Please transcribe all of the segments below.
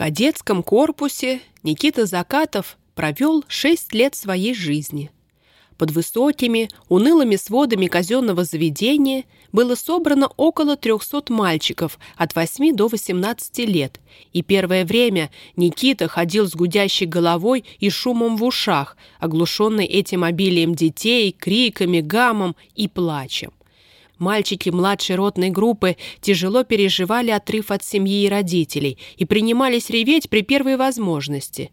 кадетском корпусе Никита Закатов провел шесть лет своей жизни. Под высокими, унылыми сводами казенного заведения было собрано около 300 мальчиков от 8 до 18 лет, и первое время Никита ходил с гудящей головой и шумом в ушах, оглушенный этим обилием детей, криками, гамом и плачем. Мальчики младшей ротной группы тяжело переживали отрыв от семьи и родителей и принимались реветь при первой возможности.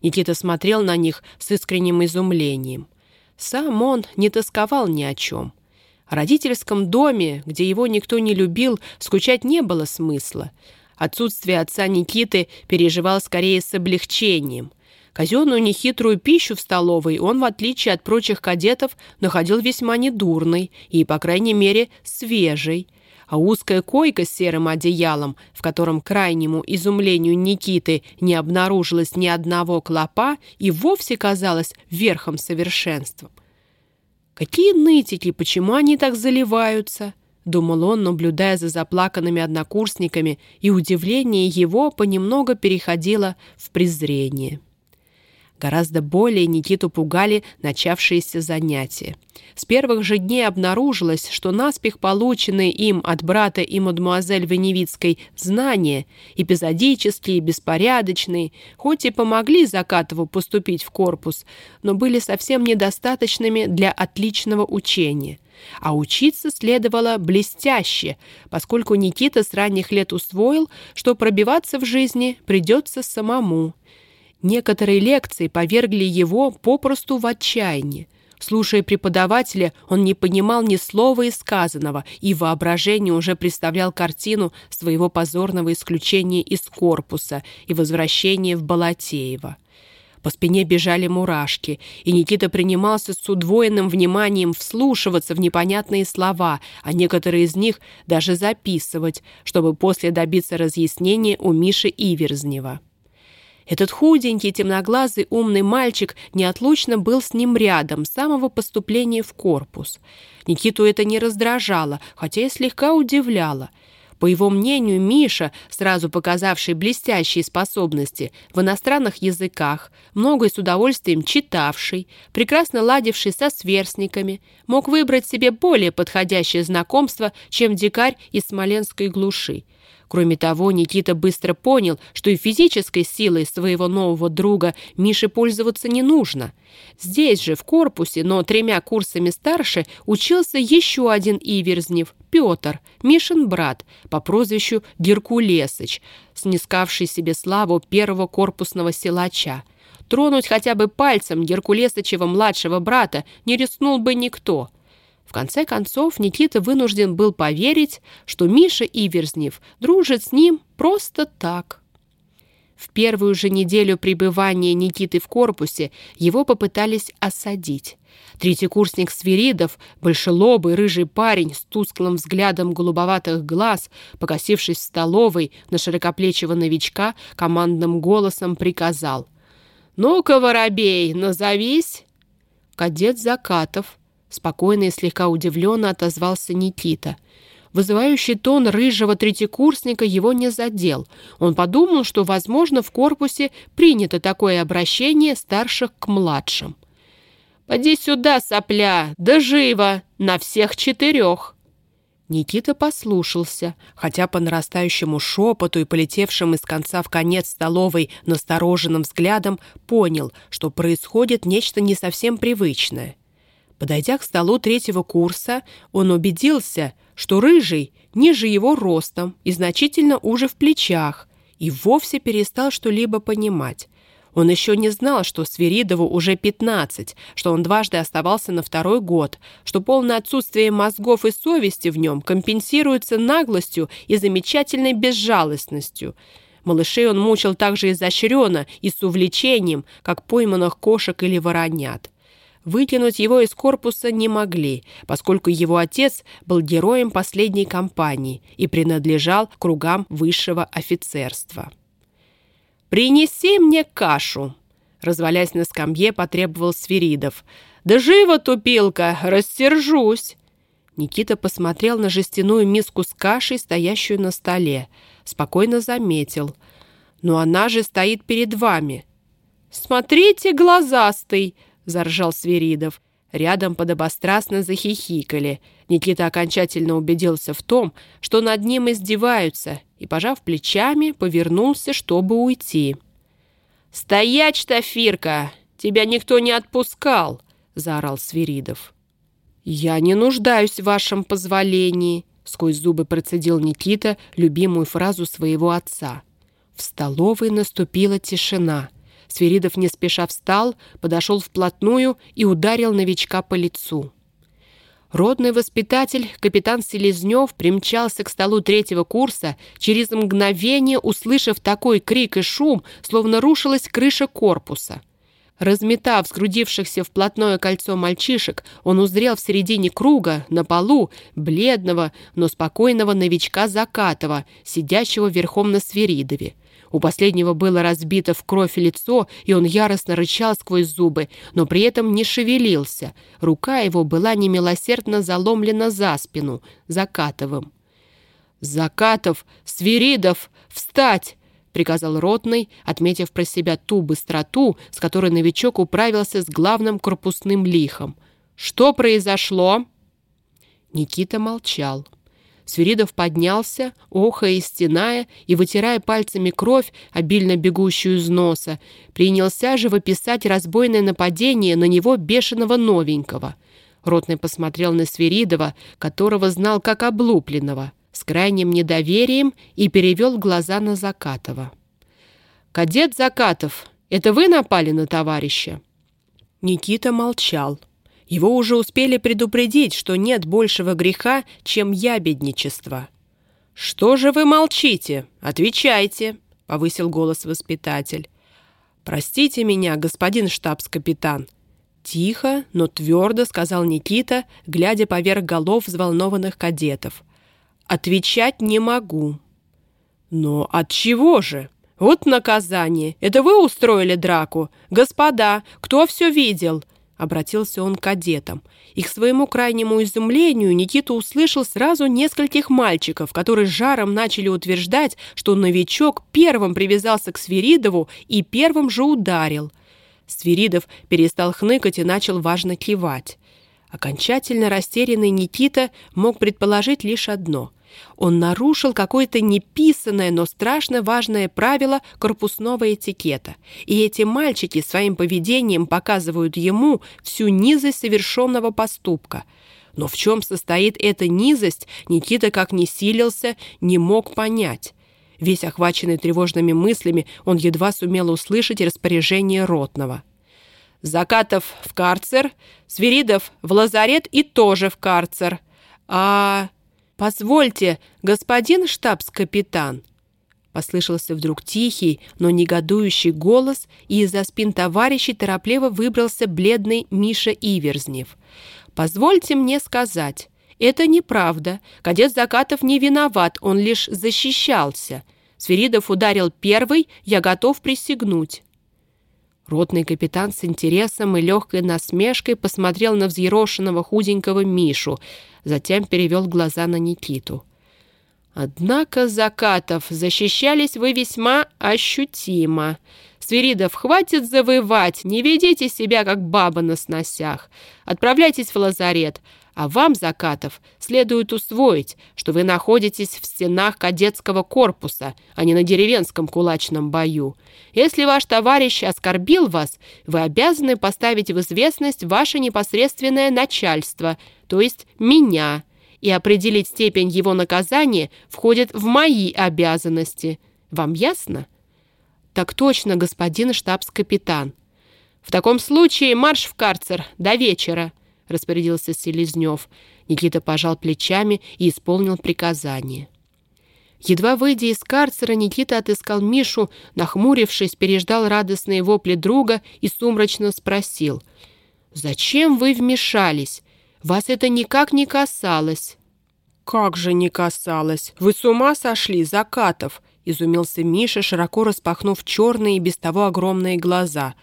Никита смотрел на них с искренним изумлением. Сам он не тосковал ни о чем. В родительском доме, где его никто не любил, скучать не было смысла. Отсутствие отца Никиты переживал скорее с облегчением. Казенную нехитрую пищу в столовой он, в отличие от прочих кадетов, находил весьма недурной и, по крайней мере, свежей. А узкая койка с серым одеялом, в котором, крайнему изумлению Никиты, не обнаружилось ни одного клопа, и вовсе казалась верхом совершенства. «Какие нытики, почему они так заливаются?» — думал он, наблюдая за заплаканными однокурсниками, и удивление его понемногу переходило в презрение. Гораздо более Никиту пугали начавшиеся занятия. С первых же дней обнаружилось, что наспех полученные им от брата и мадемуазель Веневицкой знания, эпизодические, беспорядочные, хоть и помогли Закатову поступить в корпус, но были совсем недостаточными для отличного учения. А учиться следовало блестяще, поскольку Никита с ранних лет усвоил, что пробиваться в жизни придется самому – Некоторые лекции повергли его попросту в отчаяние. Слушая преподавателя, он не понимал ни слова из сказанного, и воображение уже представлял картину своего позорного исключения из корпуса и возвращения в Балатеево. По спине бежали мурашки, и Никита принимался с удвоенным вниманием вслушиваться в непонятные слова, а некоторые из них даже записывать, чтобы после добиться разъяснения у Миши Иверзнева. Этот худенький, темноглазый, умный мальчик неотлучно был с ним рядом с самого поступления в корпус. Никиту это не раздражало, хотя и слегка удивляло. По его мнению, Миша, сразу показавший блестящие способности в иностранных языках, многое с удовольствием читавший, прекрасно ладивший со сверстниками, мог выбрать себе более подходящее знакомство, чем дикарь из смоленской глуши. Кроме того, Никита быстро понял, что и физической силой своего нового друга Мише пользоваться не нужно. Здесь же, в корпусе, но тремя курсами старше, учился еще один Иверзнев, Петр, Мишин брат, по прозвищу Геркулесыч, снискавший себе славу первого корпусного силача. Тронуть хотя бы пальцем Геркулесычева младшего брата не рискнул бы никто – в конце концов, Никита вынужден был поверить, что Миша Иверзнев дружит с ним просто так. В первую же неделю пребывания Никиты в корпусе его попытались осадить. Третьекурсник Свиридов, большелобый рыжий парень с тусклым взглядом голубоватых глаз, покосившись в столовой на широкоплечего новичка, командным голосом приказал. «Ну-ка, воробей, назовись!» Кадет Закатов Спокойно и слегка удивленно отозвался Никита. Вызывающий тон рыжего третьекурсника его не задел. Он подумал, что, возможно, в корпусе принято такое обращение старших к младшим. «Поди сюда, сопля! Да живо! На всех четырех!» Никита послушался, хотя по нарастающему шепоту и полетевшим из конца в конец столовой настороженным взглядом понял, что происходит нечто не совсем привычное. Подойдя к столу третьего курса, он убедился, что рыжий ниже его ростом и значительно уже в плечах, и вовсе перестал что-либо понимать. Он еще не знал, что Свиридову уже 15, что он дважды оставался на второй год, что полное отсутствие мозгов и совести в нем компенсируется наглостью и замечательной безжалостностью. Малышей он мучил так же изощренно и с увлечением, как пойманных кошек или воронят. Вытянуть его из корпуса не могли, поскольку его отец был героем последней кампании и принадлежал кругам высшего офицерства. «Принеси мне кашу!» Развалясь на скамье, потребовал Свиридов. «Да живо, тупилка, рассержусь!» Никита посмотрел на жестяную миску с кашей, стоящую на столе. Спокойно заметил. Но она же стоит перед вами». «Смотрите, глазастый!» — заржал Свиридов. Рядом подобострастно захихикали. Никита окончательно убедился в том, что над ним издеваются, и, пожав плечами, повернулся, чтобы уйти. «Стоять, Штафирка! Тебя никто не отпускал!» — заорал Свиридов. «Я не нуждаюсь в вашем позволении», — сквозь зубы процедил Никита любимую фразу своего отца. В столовой наступила тишина — Свиридов не спеша встал, подошел вплотную и ударил новичка по лицу. Родный воспитатель, капитан Селезнев, примчался к столу третьего курса, через мгновение услышав такой крик и шум, словно рушилась крыша корпуса. Разметав сгрудившихся в плотное кольцо мальчишек, он узрел в середине круга, на полу, бледного, но спокойного новичка Закатова, сидящего верхом на Свиридове. У последнего было разбито в кровь лицо, и он яростно рычал сквозь зубы, но при этом не шевелился. Рука его была немилосердно заломлена за спину, Закатовым. «Закатов! Свиридов! Встать!» — приказал Ротный, отметив про себя ту быстроту, с которой новичок управился с главным корпусным лихом. «Что произошло?» Никита молчал. Свиридов поднялся, охая и стеная, и, вытирая пальцами кровь, обильно бегущую из носа, принялся же выписать разбойное нападение на него бешеного новенького. Ротный посмотрел на Свиридова, которого знал как облупленного, с крайним недоверием и перевел глаза на Закатова. «Кадет Закатов, это вы напали на товарища?» Никита молчал. Его уже успели предупредить, что нет большего греха, чем ябедничество. «Что же вы молчите? Отвечайте!» — повысил голос воспитатель. «Простите меня, господин штабс-капитан!» Тихо, но твердо сказал Никита, глядя поверх голов взволнованных кадетов. «Отвечать не могу». «Но от чего же? Вот наказание! Это вы устроили драку? Господа, кто все видел?» Обратился он к кадетам. И к своему крайнему изумлению Никита услышал сразу нескольких мальчиков, которые жаром начали утверждать, что новичок первым привязался к Свиридову и первым же ударил. Свиридов перестал хныкать и начал важно кивать. Окончательно растерянный Никита мог предположить лишь одно — он нарушил какое-то неписанное, но страшно важное правило корпусного этикета. И эти мальчики своим поведением показывают ему всю низость совершенного поступка. Но в чем состоит эта низость, Никита как не силился, не мог понять. Весь охваченный тревожными мыслями, он едва сумел услышать распоряжение ротного. «Закатов в карцер, Свиридов в лазарет и тоже в карцер. А «Позвольте, господин штабс-капитан!» Послышался вдруг тихий, но негодующий голос, и из-за спин товарищей торопливо выбрался бледный Миша Иверзнев. «Позвольте мне сказать, это неправда. Кадет Закатов не виноват, он лишь защищался. Свиридов ударил первый, я готов присягнуть». Ротный капитан с интересом и легкой насмешкой посмотрел на взъерошенного худенького Мишу, затем перевел глаза на Никиту. «Однако, Закатов, защищались вы весьма ощутимо. Свиридов, хватит завывать, не ведите себя, как баба на сносях. Отправляйтесь в лазарет, а вам, Закатов, следует усвоить, что вы находитесь в стенах кадетского корпуса, а не на деревенском кулачном бою. Если ваш товарищ оскорбил вас, вы обязаны поставить в известность ваше непосредственное начальство, то есть меня, и определить степень его наказания входит в мои обязанности. Вам ясно? Так точно, господин штабс-капитан. В таком случае марш в карцер до вечера. — распорядился Селезнев. Никита пожал плечами и исполнил приказание. Едва выйдя из карцера, Никита отыскал Мишу, нахмурившись, переждал радостные вопли друга и сумрачно спросил. «Зачем вы вмешались? Вас это никак не касалось». «Как же не касалось? Вы с ума сошли, Закатов!» — изумился Миша, широко распахнув черные и без того огромные глаза.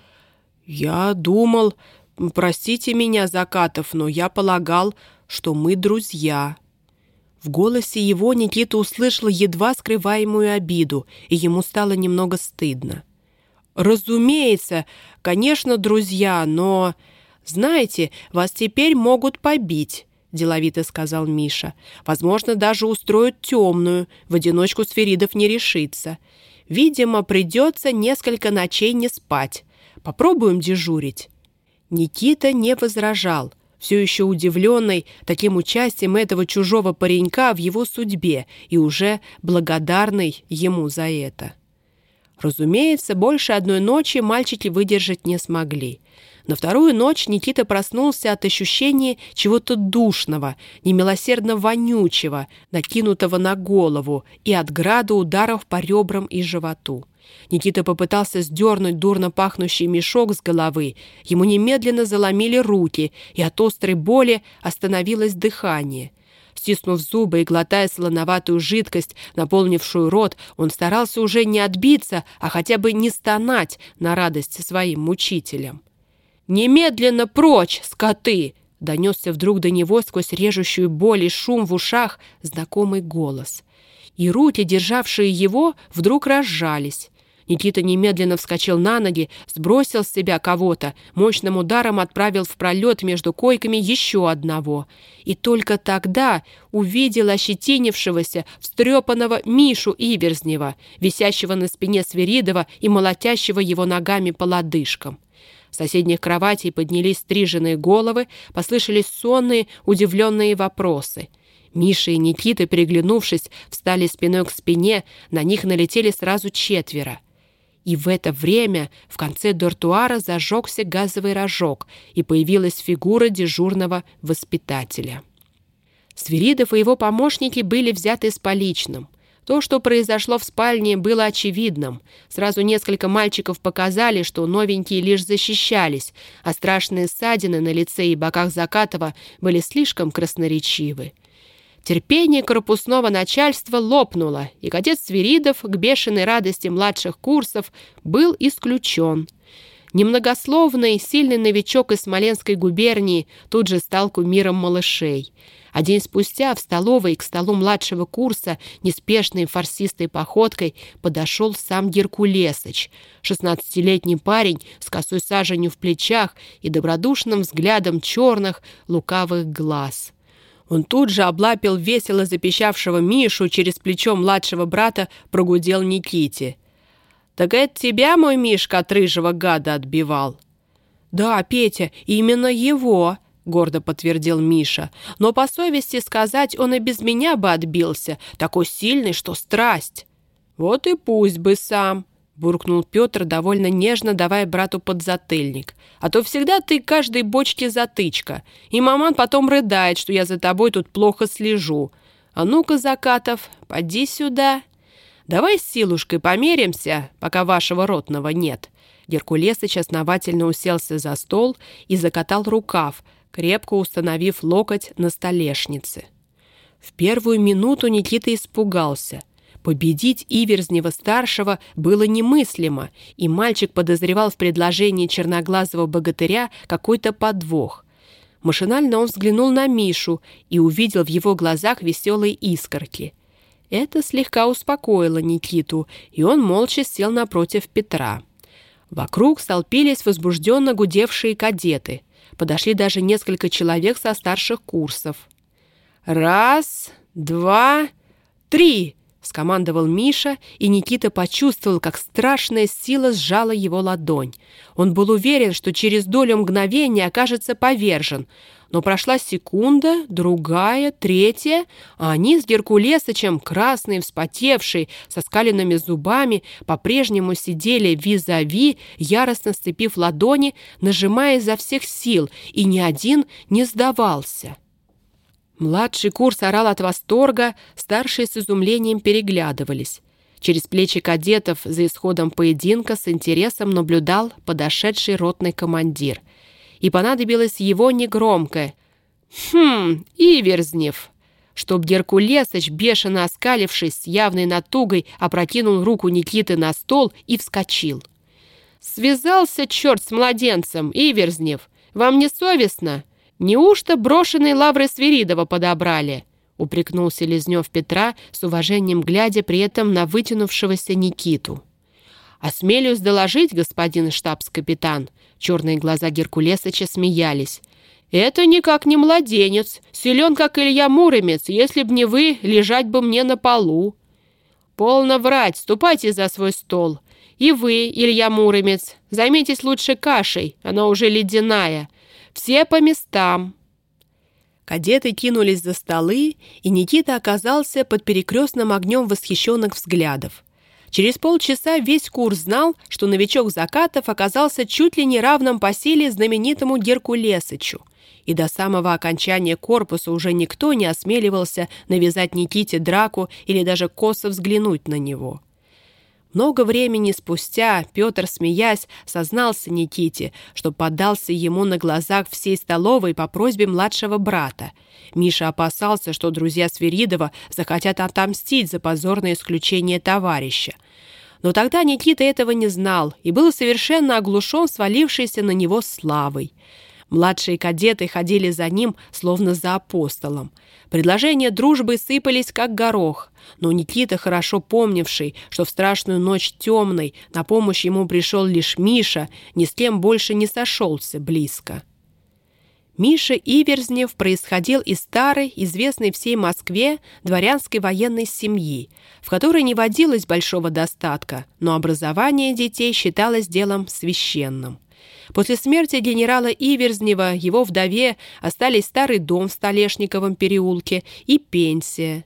«Я думал...» «Простите меня, Закатов, но я полагал, что мы друзья». В голосе его Никита услышал едва скрываемую обиду, и ему стало немного стыдно. «Разумеется, конечно, друзья, но...» «Знаете, вас теперь могут побить», — деловито сказал Миша. «Возможно, даже устроят темную. В одиночку Сферидов не решится. Видимо, придется несколько ночей не спать. Попробуем дежурить». Никита не возражал, все еще удивленный таким участием этого чужого паренька в его судьбе и уже благодарный ему за это. Разумеется, больше одной ночи мальчики выдержать не смогли. На вторую ночь Никита проснулся от ощущения чего-то душного, немилосердно вонючего, накинутого на голову и от града ударов по ребрам и животу. Никита попытался сдернуть дурно пахнущий мешок с головы. Ему немедленно заломили руки, и от острой боли остановилось дыхание. Стиснув зубы и глотая солоноватую жидкость, наполнившую рот, он старался уже не отбиться, а хотя бы не стонать на радость своим мучителям. «Немедленно прочь, скоты!» — донесся вдруг до него сквозь режущую боль и шум в ушах знакомый голос. И руки, державшие его, вдруг разжались. Никита немедленно вскочил на ноги, сбросил с себя кого-то, мощным ударом отправил в пролет между койками еще одного. И только тогда увидел ощетинившегося, встрепанного Мишу Иверзнева, висящего на спине Свиридова и молотящего его ногами по лодыжкам. С соседних кроватей поднялись стриженные головы, послышались сонные, удивленные вопросы. Миша и Никита, переглянувшись, встали спиной к спине, на них налетели сразу четверо. И в это время в конце дортуара зажегся газовый рожок, и появилась фигура дежурного воспитателя. Свиридов и его помощники были взяты с поличным. То, что произошло в спальне, было очевидным. Сразу несколько мальчиков показали, что новенькие лишь защищались, а страшные ссадины на лице и боках Закатова были слишком красноречивы. Терпение корпусного начальства лопнуло, и кадет Свиридов к бешеной радости младших курсов был исключен. Немногословный, сильный новичок из Смоленской губернии тут же стал кумиром малышей — а день спустя в столовой к столу младшего курса неспешной фарсистой походкой подошел сам Геркулесыч, шестнадцатилетний парень с косой саженью в плечах и добродушным взглядом черных лукавых глаз. Он тут же облапил весело запищавшего Мишу через плечо младшего брата, прогудел Никите. «Так это тебя мой Мишка от рыжего гада отбивал?» «Да, Петя, именно его!» — гордо подтвердил Миша. «Но по совести сказать, он и без меня бы отбился, такой сильный, что страсть». «Вот и пусть бы сам», — буркнул Петр, довольно нежно давая брату подзатыльник. «А то всегда ты каждой бочке затычка, и маман потом рыдает, что я за тобой тут плохо слежу. А ну-ка, Закатов, поди сюда. Давай с силушкой померимся, пока вашего ротного нет». Геркулесыч основательно уселся за стол и закатал рукав, крепко установив локоть на столешнице. В первую минуту Никита испугался. Победить Иверзнева-старшего было немыслимо, и мальчик подозревал в предложении черноглазого богатыря какой-то подвох. Машинально он взглянул на Мишу и увидел в его глазах веселые искорки. Это слегка успокоило Никиту, и он молча сел напротив Петра. Вокруг столпились возбужденно гудевшие кадеты — Подошли даже несколько человек со старших курсов. «Раз, два, три!» — скомандовал Миша, и Никита почувствовал, как страшная сила сжала его ладонь. Он был уверен, что через долю мгновения окажется повержен — но прошла секунда, другая, третья, а они с Геркулесычем, красные, вспотевшие, со скаленными зубами, по-прежнему сидели визави, яростно сцепив ладони, нажимая изо всех сил, и ни один не сдавался. Младший курс орал от восторга, старшие с изумлением переглядывались. Через плечи кадетов за исходом поединка с интересом наблюдал подошедший ротный командир — и понадобилось его негромкое «Хм, Иверзнев!» чтоб Геркулесыч, бешено оскалившись с явной натугой, опрокинул руку Никиты на стол и вскочил. «Связался, черт, с младенцем, Иверзнев! Вам не совестно? Неужто брошенные лавры Свиридова подобрали? — упрекнул Селезнев Петра, с уважением глядя при этом на вытянувшегося Никиту. «Осмелюсь доложить, господин штабс-капитан». Черные глаза Геркулесыча смеялись. «Это никак не младенец, силен, как Илья Муромец. Если б не вы, лежать бы мне на полу». «Полно врать, ступайте за свой стол. И вы, Илья Муромец, займитесь лучше кашей, она уже ледяная. Все по местам». Кадеты кинулись за столы, и Никита оказался под перекрестным огнем восхищенных взглядов. Через полчаса весь курс знал, что новичок Закатов оказался чуть ли не равным по силе знаменитому Геркулесычу, и до самого окончания корпуса уже никто не осмеливался навязать Никите драку или даже косо взглянуть на него. Много времени спустя Петр, смеясь, сознался Никите, что поддался ему на глазах всей столовой по просьбе младшего брата. Миша опасался, что друзья Свиридова захотят отомстить за позорное исключение товарища. Но тогда Никита этого не знал и был совершенно оглушен свалившейся на него славой. Младшие кадеты ходили за ним, словно за апостолом. Предложения дружбы сыпались, как горох. Но Никита, хорошо помнивший, что в страшную ночь темной на помощь ему пришел лишь Миша, ни с кем больше не сошелся близко. Миша Иверзнев происходил из старой, известной всей Москве, дворянской военной семьи, в которой не водилось большого достатка, но образование детей считалось делом священным. После смерти генерала Иверзнева его вдове остались старый дом в Столешниковом переулке и пенсия.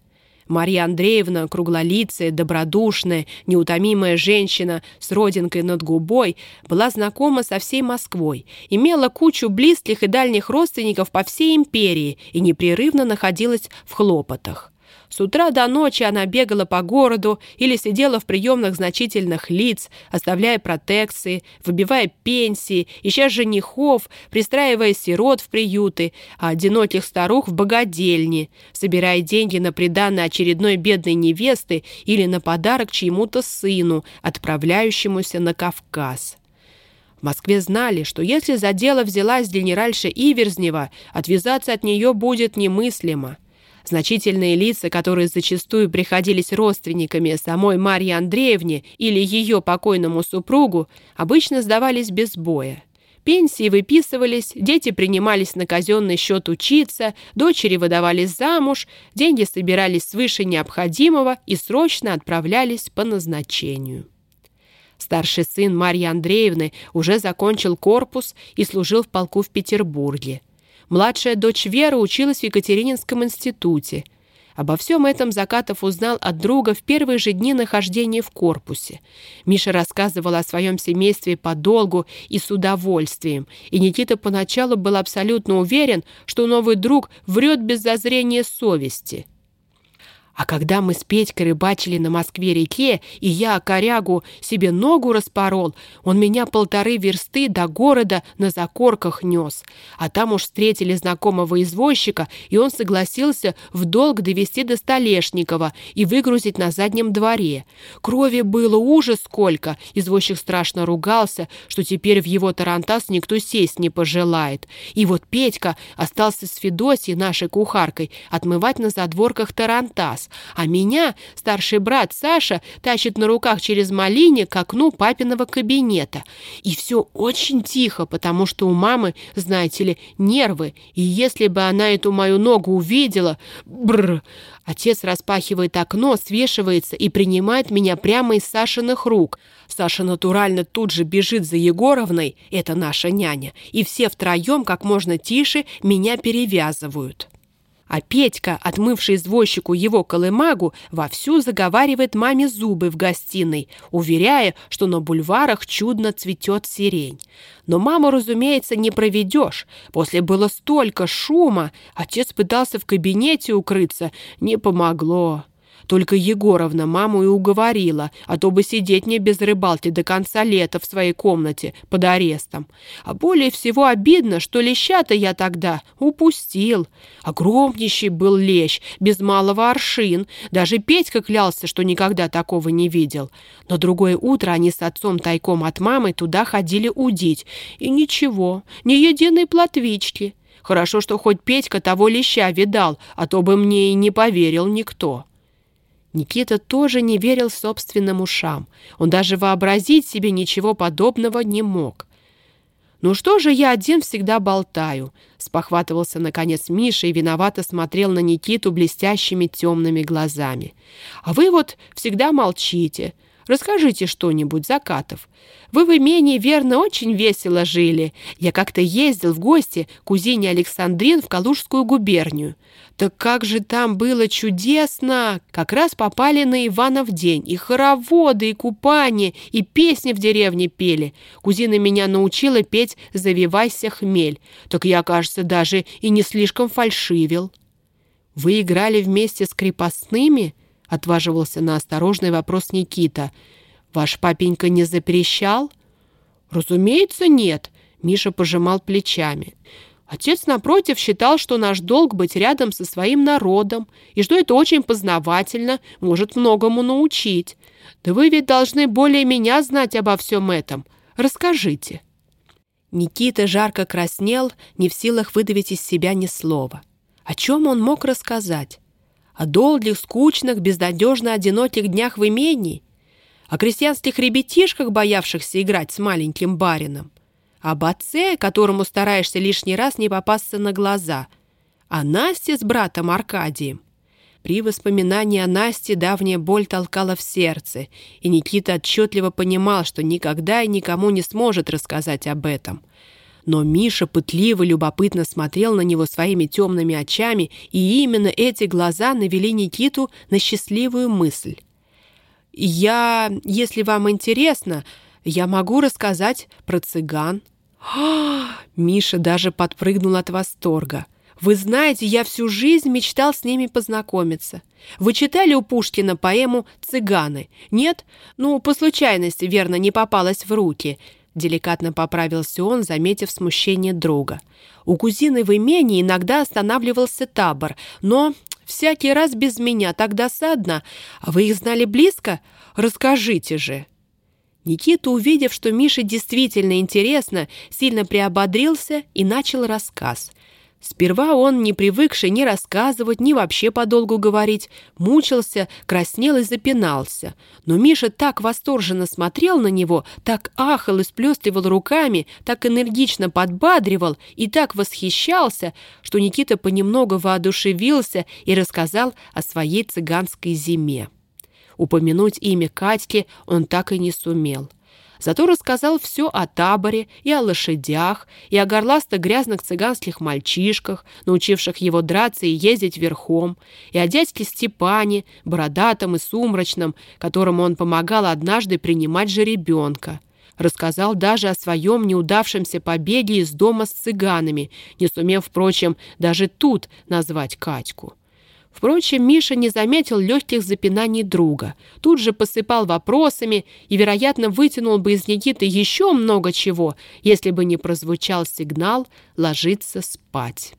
Марья Андреевна, круглолицая, добродушная, неутомимая женщина с родинкой над губой, была знакома со всей Москвой, имела кучу близких и дальних родственников по всей империи и непрерывно находилась в хлопотах. С утра до ночи она бегала по городу или сидела в приемных значительных лиц, оставляя протекции, выбивая пенсии, ища женихов, пристраивая сирот в приюты, а одиноких старух в богадельни, собирая деньги на приданное очередной бедной невесты или на подарок чьему-то сыну, отправляющемуся на Кавказ. В Москве знали, что если за дело взялась генеральша Иверзнева, отвязаться от нее будет немыслимо. Значительные лица, которые зачастую приходились родственниками самой Марьи Андреевне или ее покойному супругу, обычно сдавались без боя. Пенсии выписывались, дети принимались на казенный счет учиться, дочери выдавались замуж, деньги собирались свыше необходимого и срочно отправлялись по назначению. Старший сын Марьи Андреевны уже закончил корпус и служил в полку в Петербурге. Младшая дочь Вера училась в Екатерининском институте. Обо всем этом Закатов узнал от друга в первые же дни нахождения в корпусе. Миша рассказывал о своем семействе подолгу и с удовольствием, и Никита поначалу был абсолютно уверен, что новый друг врет без зазрения совести. А когда мы с Петькой рыбачили на Москве-реке, и я корягу себе ногу распорол, он меня полторы версты до города на закорках нес. А там уж встретили знакомого извозчика, и он согласился в долг довести до Столешникова и выгрузить на заднем дворе. Крови было ужас сколько. Извозчик страшно ругался, что теперь в его тарантас никто сесть не пожелает. И вот Петька остался с Федосьей, нашей кухаркой, отмывать на задворках тарантас а меня старший брат Саша тащит на руках через малине к окну папиного кабинета. И все очень тихо, потому что у мамы, знаете ли, нервы, и если бы она эту мою ногу увидела... Бррр! Отец распахивает окно, свешивается и принимает меня прямо из Сашиных рук. Саша натурально тут же бежит за Егоровной, это наша няня, и все втроем как можно тише меня перевязывают. А Петька, отмывший извозчику его колымагу, вовсю заговаривает маме зубы в гостиной, уверяя, что на бульварах чудно цветет сирень. Но маму, разумеется, не проведешь. После было столько шума. Отец пытался в кабинете укрыться. Не помогло. Только Егоровна маму и уговорила, а то бы сидеть мне без рыбалки до конца лета в своей комнате под арестом. А более всего обидно, что леща-то я тогда упустил. Огромнейший был лещ, без малого аршин. Даже Петька клялся, что никогда такого не видел. Но другое утро они с отцом тайком от мамы туда ходили удить. И ничего, ни единой плотвички. Хорошо, что хоть Петька того леща видал, а то бы мне и не поверил никто». Никита тоже не верил собственным ушам. Он даже вообразить себе ничего подобного не мог. «Ну что же я один всегда болтаю?» — спохватывался, наконец, Миша и виновато смотрел на Никиту блестящими темными глазами. «А вы вот всегда молчите. Расскажите что-нибудь, Закатов. Вы в имении, верно, очень весело жили. Я как-то ездил в гости к кузине Александрин в Калужскую губернию. Так как же там было чудесно! Как раз попали на Иванов день. И хороводы, и купание, и песни в деревне пели. Кузина меня научила петь «Завивайся, хмель». Так я, кажется, даже и не слишком фальшивил. Вы играли вместе с крепостными —— отваживался на осторожный вопрос Никита. «Ваш папенька не запрещал?» «Разумеется, нет», — Миша пожимал плечами. Отец, напротив, считал, что наш долг быть рядом со своим народом, и что это очень познавательно, может многому научить. Да вы ведь должны более меня знать обо всем этом. Расскажите». Никита жарко краснел, не в силах выдавить из себя ни слова. О чем он мог рассказать? О долгих, скучных, безнадежно одиноких днях в имении, о крестьянских ребятишках, боявшихся играть с маленьким барином, об отце, которому стараешься лишний раз не попасться на глаза, о Насте с братом Аркадием. При воспоминании о Насте давняя боль толкала в сердце, и Никита отчетливо понимал, что никогда и никому не сможет рассказать об этом. Но Миша пытливо, любопытно смотрел на него своими темными очами, и именно эти глаза навели Никиту на счастливую мысль. «Я, если вам интересно, я могу рассказать про цыган». Миша даже подпрыгнул от восторга. «Вы знаете, я всю жизнь мечтал с ними познакомиться. Вы читали у Пушкина поэму «Цыганы»? Нет? Ну, по случайности, верно, не попалась в руки. Деликатно поправился он, заметив смущение друга. У кузины в имении иногда останавливался табор, но всякий раз без меня, так досадно. А вы их знали близко? Расскажите же. Никита, увидев, что Мише действительно интересно, сильно приободрился и начал рассказ. Сперва он, не привыкший ни рассказывать, ни вообще подолгу говорить, мучился, краснел и запинался. Но Миша так восторженно смотрел на него, так ахал и сплёстывал руками, так энергично подбадривал и так восхищался, что Никита понемногу воодушевился и рассказал о своей цыганской зиме. Упомянуть имя Катьки он так и не сумел. Зато рассказал все о таборе и о лошадях, и о горластых грязных цыганских мальчишках, научивших его драться и ездить верхом, и о дядьке Степане, бородатом и сумрачном, которому он помогал однажды принимать жеребенка. Рассказал даже о своем неудавшемся побеге из дома с цыганами, не сумев, впрочем, даже тут назвать Катьку. Впрочем, Миша не заметил легких запинаний друга. Тут же посыпал вопросами и, вероятно, вытянул бы из Никиты еще много чего, если бы не прозвучал сигнал «ложиться спать».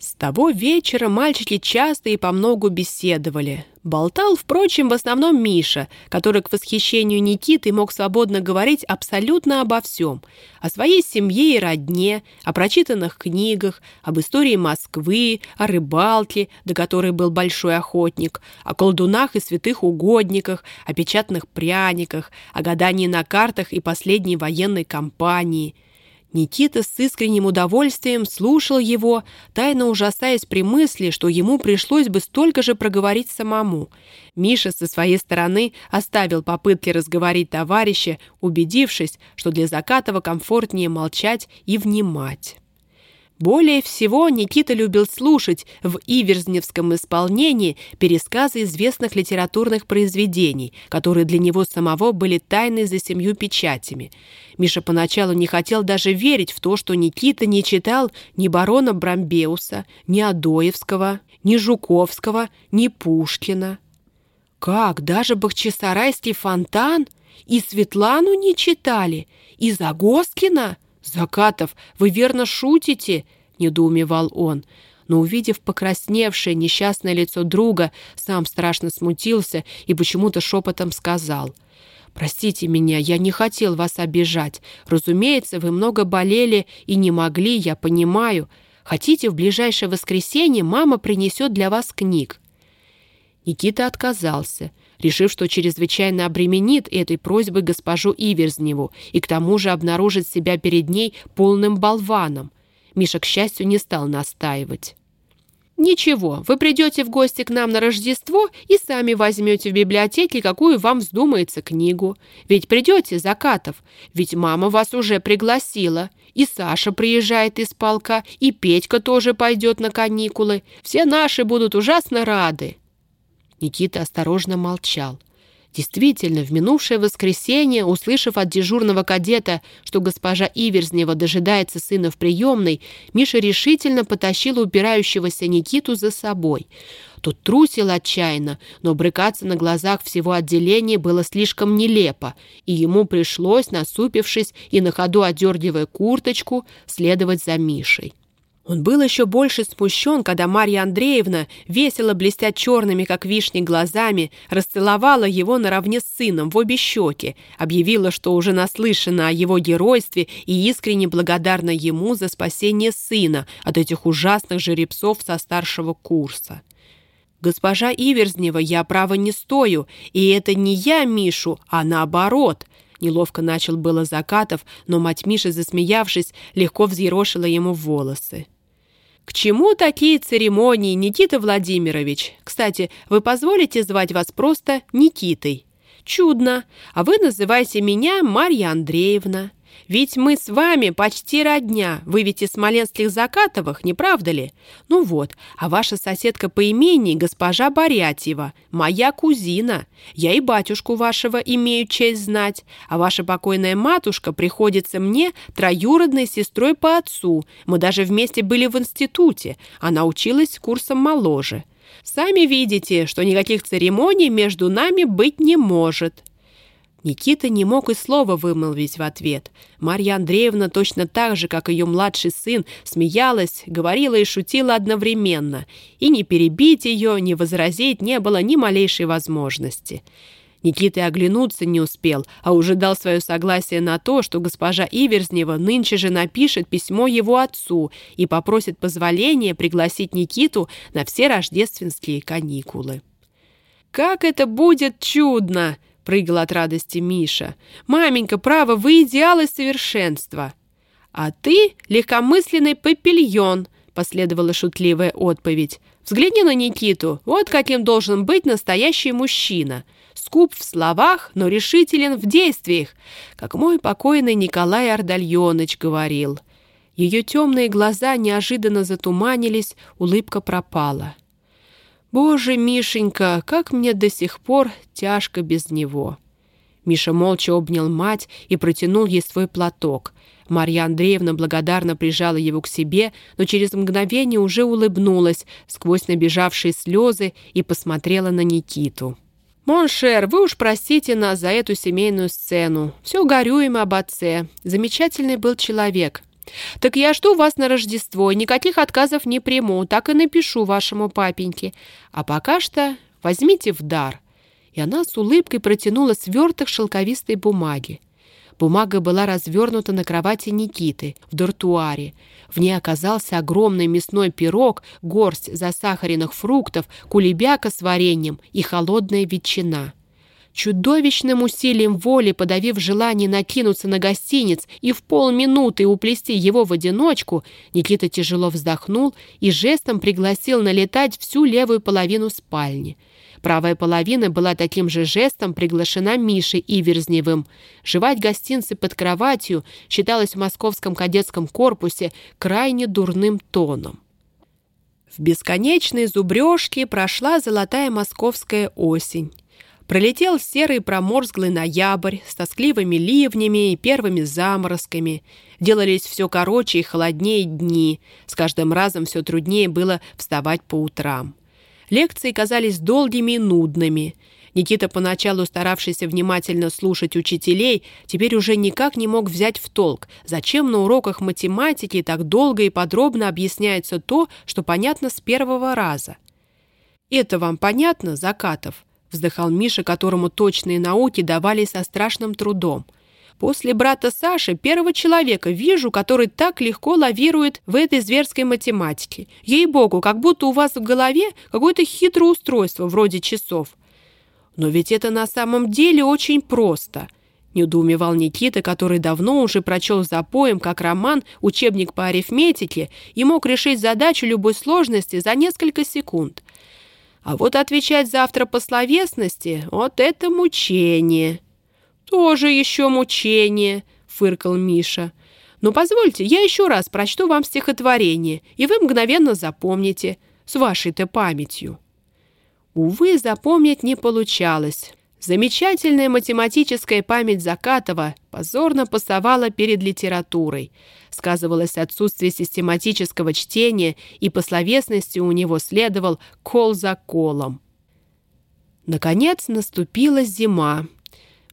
С того вечера мальчики часто и помногу беседовали. Болтал, впрочем, в основном Миша, который к восхищению Никиты мог свободно говорить абсолютно обо всем. О своей семье и родне, о прочитанных книгах, об истории Москвы, о рыбалке, до которой был большой охотник, о колдунах и святых угодниках, о печатных пряниках, о гадании на картах и последней военной кампании – Никита с искренним удовольствием слушал его, тайно ужасаясь при мысли, что ему пришлось бы столько же проговорить самому. Миша со своей стороны оставил попытки разговорить товарища, убедившись, что для Закатова комфортнее молчать и внимать. Более всего Никита любил слушать в иверзневском исполнении пересказы известных литературных произведений, которые для него самого были тайны за семью печатями. Миша поначалу не хотел даже верить в то, что Никита не читал ни барона Брамбеуса, ни Адоевского, ни Жуковского, ни Пушкина. Как, даже Бахчисарайский фонтан? И Светлану не читали? И Загоскина? «Закатов, вы верно шутите?» — недоумевал он. Но, увидев покрасневшее несчастное лицо друга, сам страшно смутился и почему-то шепотом сказал. «Простите меня, я не хотел вас обижать. Разумеется, вы много болели и не могли, я понимаю. Хотите, в ближайшее воскресенье мама принесет для вас книг?» Никита отказался, решив, что чрезвычайно обременит этой просьбой госпожу Иверзневу и к тому же обнаружит себя перед ней полным болваном. Миша, к счастью, не стал настаивать. «Ничего, вы придете в гости к нам на Рождество и сами возьмете в библиотеке, какую вам вздумается книгу. Ведь придете, Закатов, ведь мама вас уже пригласила. И Саша приезжает из полка, и Петька тоже пойдет на каникулы. Все наши будут ужасно рады». Никита осторожно молчал. Действительно, в минувшее воскресенье, услышав от дежурного кадета, что госпожа Иверзнева дожидается сына в приемной, Миша решительно потащил упирающегося Никиту за собой. Тот трусил отчаянно, но брыкаться на глазах всего отделения было слишком нелепо, и ему пришлось, насупившись и на ходу одергивая курточку, следовать за Мишей. Он был еще больше смущен, когда Марья Андреевна, весело блестя черными, как вишни, глазами, расцеловала его наравне с сыном в обе щеки, объявила, что уже наслышана о его геройстве и искренне благодарна ему за спасение сына от этих ужасных жеребцов со старшего курса. «Госпожа Иверзнева, я право не стою, и это не я Мишу, а наоборот», Неловко начал было Закатов, но мать Миши, засмеявшись, легко взъерошила ему волосы. «К чему такие церемонии, Никита Владимирович? Кстати, вы позволите звать вас просто Никитой?» «Чудно. А вы называете меня Марья Андреевна. Ведь мы с вами почти родня. Вы ведь из смоленских Закатовых, не правда ли? Ну вот, а ваша соседка по имени госпожа Борятьева, моя кузина. Я и батюшку вашего имею честь знать. А ваша покойная матушка приходится мне троюродной сестрой по отцу. Мы даже вместе были в институте. Она училась курсом моложе. Сами видите, что никаких церемоний между нами быть не может». Никита не мог и слова вымолвить в ответ. Марья Андреевна точно так же, как ее младший сын, смеялась, говорила и шутила одновременно. И не перебить ее, не возразить не было ни малейшей возможности. Никита оглянуться не успел, а уже дал свое согласие на то, что госпожа Иверзнева нынче же напишет письмо его отцу и попросит позволения пригласить Никиту на все рождественские каникулы. «Как это будет чудно!» — прыгал от радости Миша. «Маменька, право, вы идеалы совершенства!» «А ты легкомысленный папильон!» — последовала шутливая отповедь. «Взгляни на Никиту, вот каким должен быть настоящий мужчина. Скуп в словах, но решителен в действиях, как мой покойный Николай Ардальоныч говорил». Ее темные глаза неожиданно затуманились, улыбка пропала. «Боже, Мишенька, как мне до сих пор тяжко без него!» Миша молча обнял мать и протянул ей свой платок. Марья Андреевна благодарно прижала его к себе, но через мгновение уже улыбнулась сквозь набежавшие слезы и посмотрела на Никиту. «Mon cher, вы уж простите нас за эту семейную сцену. Все горюем об отце. Замечательный был человек. «Так я жду вас на Рождество, никаких отказов не приму, так и напишу вашему папеньке. А пока что возьмите в дар». И она с улыбкой протянула сверток шелковистой бумаги. Бумага была развернута на кровати Никиты в дортуаре. В ней оказался огромный мясной пирог, горсть засахаренных фруктов, кулебяка с вареньем и холодная ветчина. Чудовищным усилием воли, подавив желание накинуться на гостиниц и в полминуты уплести его в одиночку, Никита тяжело вздохнул и жестом пригласил налетать всю левую половину спальни. Правая половина была таким же жестом приглашена Мишей Иверзневым. Жевать гостинцы под кроватью считалось в московском кадетском корпусе крайне дурным тоном. В бесконечной зубрежке прошла золотая московская осень. Пролетел серый проморзглый ноябрь с тоскливыми ливнями и первыми заморозками. Делались все короче и холоднее дни. С каждым разом все труднее было вставать по утрам. Лекции казались долгими и нудными. Никита, поначалу старавшийся внимательно слушать учителей, теперь уже никак не мог взять в толк, зачем на уроках математики так долго и подробно объясняется то, что понятно с первого раза. «Это вам понятно, Закатов?» Вздыхал Миша, которому точные науки давались со страшным трудом. После брата Саши первого человека вижу, который так легко лавирует в этой зверской математике. Ей-богу, как будто у вас в голове какое-то хитрое устройство вроде часов. Но ведь это на самом деле очень просто – Недоумевал Никита, который давно уже прочел за поем, как роман, учебник по арифметике, и мог решить задачу любой сложности за несколько секунд. А вот отвечать завтра по словесности — вот это мучение. «Тоже еще мучение», — фыркал Миша. «Но позвольте, я еще раз прочту вам стихотворение, и вы мгновенно запомните, с вашей-то памятью». Увы, запомнить не получалось. Замечательная математическая память Закатова позорно пасовала перед литературой. Сказывалось отсутствие систематического чтения, и по словесности у него следовал кол за колом. Наконец наступила зима,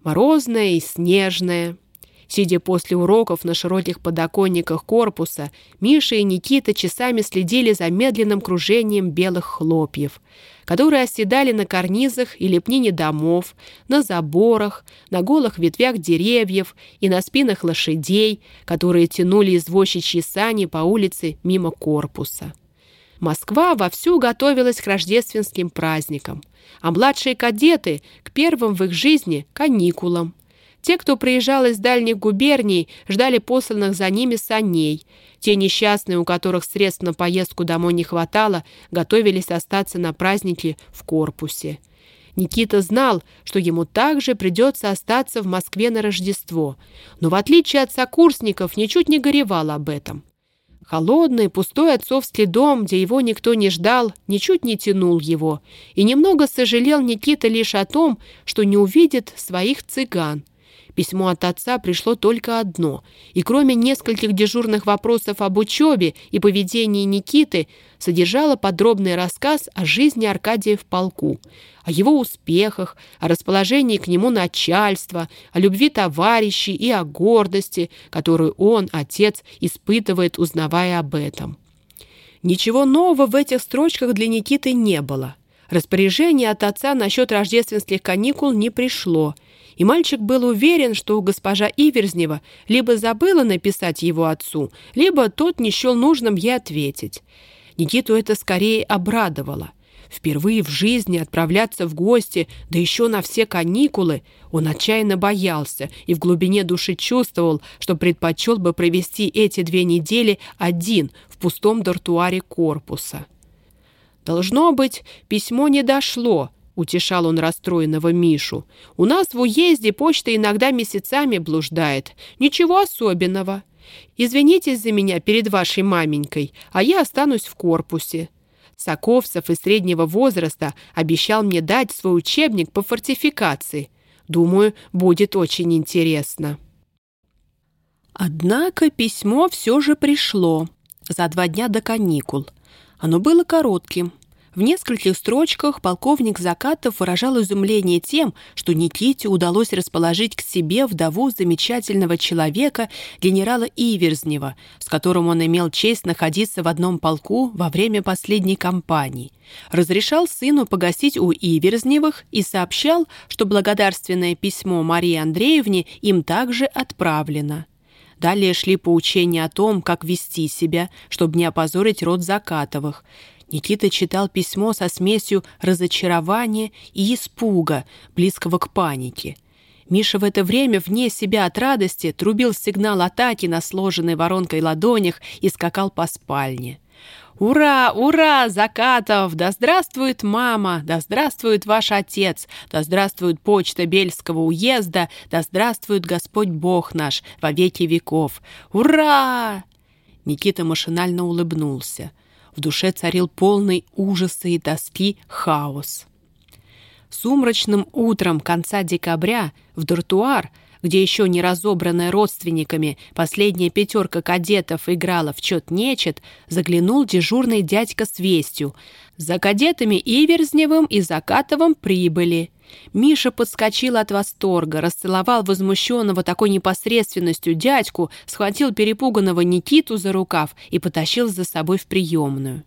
морозная и снежная. Сидя после уроков на широких подоконниках корпуса, Миша и Никита часами следили за медленным кружением белых хлопьев – которые оседали на карнизах и лепнине домов, на заборах, на голых ветвях деревьев и на спинах лошадей, которые тянули извозчичьи сани по улице мимо корпуса. Москва вовсю готовилась к рождественским праздникам, а младшие кадеты — к первым в их жизни каникулам. Те, кто приезжал из дальних губерний, ждали посланных за ними саней — те несчастные, у которых средств на поездку домой не хватало, готовились остаться на празднике в корпусе. Никита знал, что ему также придется остаться в Москве на Рождество, но в отличие от сокурсников ничуть не горевал об этом. Холодный, пустой отцовский дом, где его никто не ждал, ничуть не тянул его, и немного сожалел Никита лишь о том, что не увидит своих цыган – Письмо от отца пришло только одно, и кроме нескольких дежурных вопросов об учебе и поведении Никиты, содержало подробный рассказ о жизни Аркадия в полку, о его успехах, о расположении к нему начальства, о любви товарищей и о гордости, которую он, отец, испытывает, узнавая об этом. Ничего нового в этих строчках для Никиты не было. Распоряжение от отца насчет рождественских каникул не пришло – и мальчик был уверен, что госпожа Иверзнева либо забыла написать его отцу, либо тот не счел нужным ей ответить. Никиту это скорее обрадовало. Впервые в жизни отправляться в гости, да еще на все каникулы, он отчаянно боялся и в глубине души чувствовал, что предпочел бы провести эти две недели один в пустом дартуаре корпуса. Должно быть, письмо не дошло, утешал он расстроенного Мишу. «У нас в уезде почта иногда месяцами блуждает. Ничего особенного. Извинитесь за меня перед вашей маменькой, а я останусь в корпусе». Соковцев из среднего возраста обещал мне дать свой учебник по фортификации. Думаю, будет очень интересно. Однако письмо все же пришло за два дня до каникул. Оно было коротким, в нескольких строчках полковник Закатов выражал изумление тем, что Никите удалось расположить к себе вдову замечательного человека, генерала Иверзнева, с которым он имел честь находиться в одном полку во время последней кампании. Разрешал сыну погостить у Иверзневых и сообщал, что благодарственное письмо Марии Андреевне им также отправлено. Далее шли поучения о том, как вести себя, чтобы не опозорить род Закатовых – Никита читал письмо со смесью разочарования и испуга, близкого к панике. Миша в это время вне себя от радости трубил сигнал атаки на сложенной воронкой ладонях и скакал по спальне. «Ура! Ура! Закатов! Да здравствует мама! Да здравствует ваш отец! Да здравствует почта Бельского уезда! Да здравствует Господь Бог наш во веки веков! Ура!» Никита машинально улыбнулся. В душе царил полный ужаса и тоски хаос. Сумрачным утром конца декабря в дартуар, где еще не разобранная родственниками последняя пятерка кадетов играла в чет-нечет, заглянул дежурный дядька с вестью. За кадетами Иверзневым и Закатовым прибыли. Миша подскочил от восторга, расцеловал возмущенного такой непосредственностью дядьку, схватил перепуганного Никиту за рукав и потащил за собой в приемную.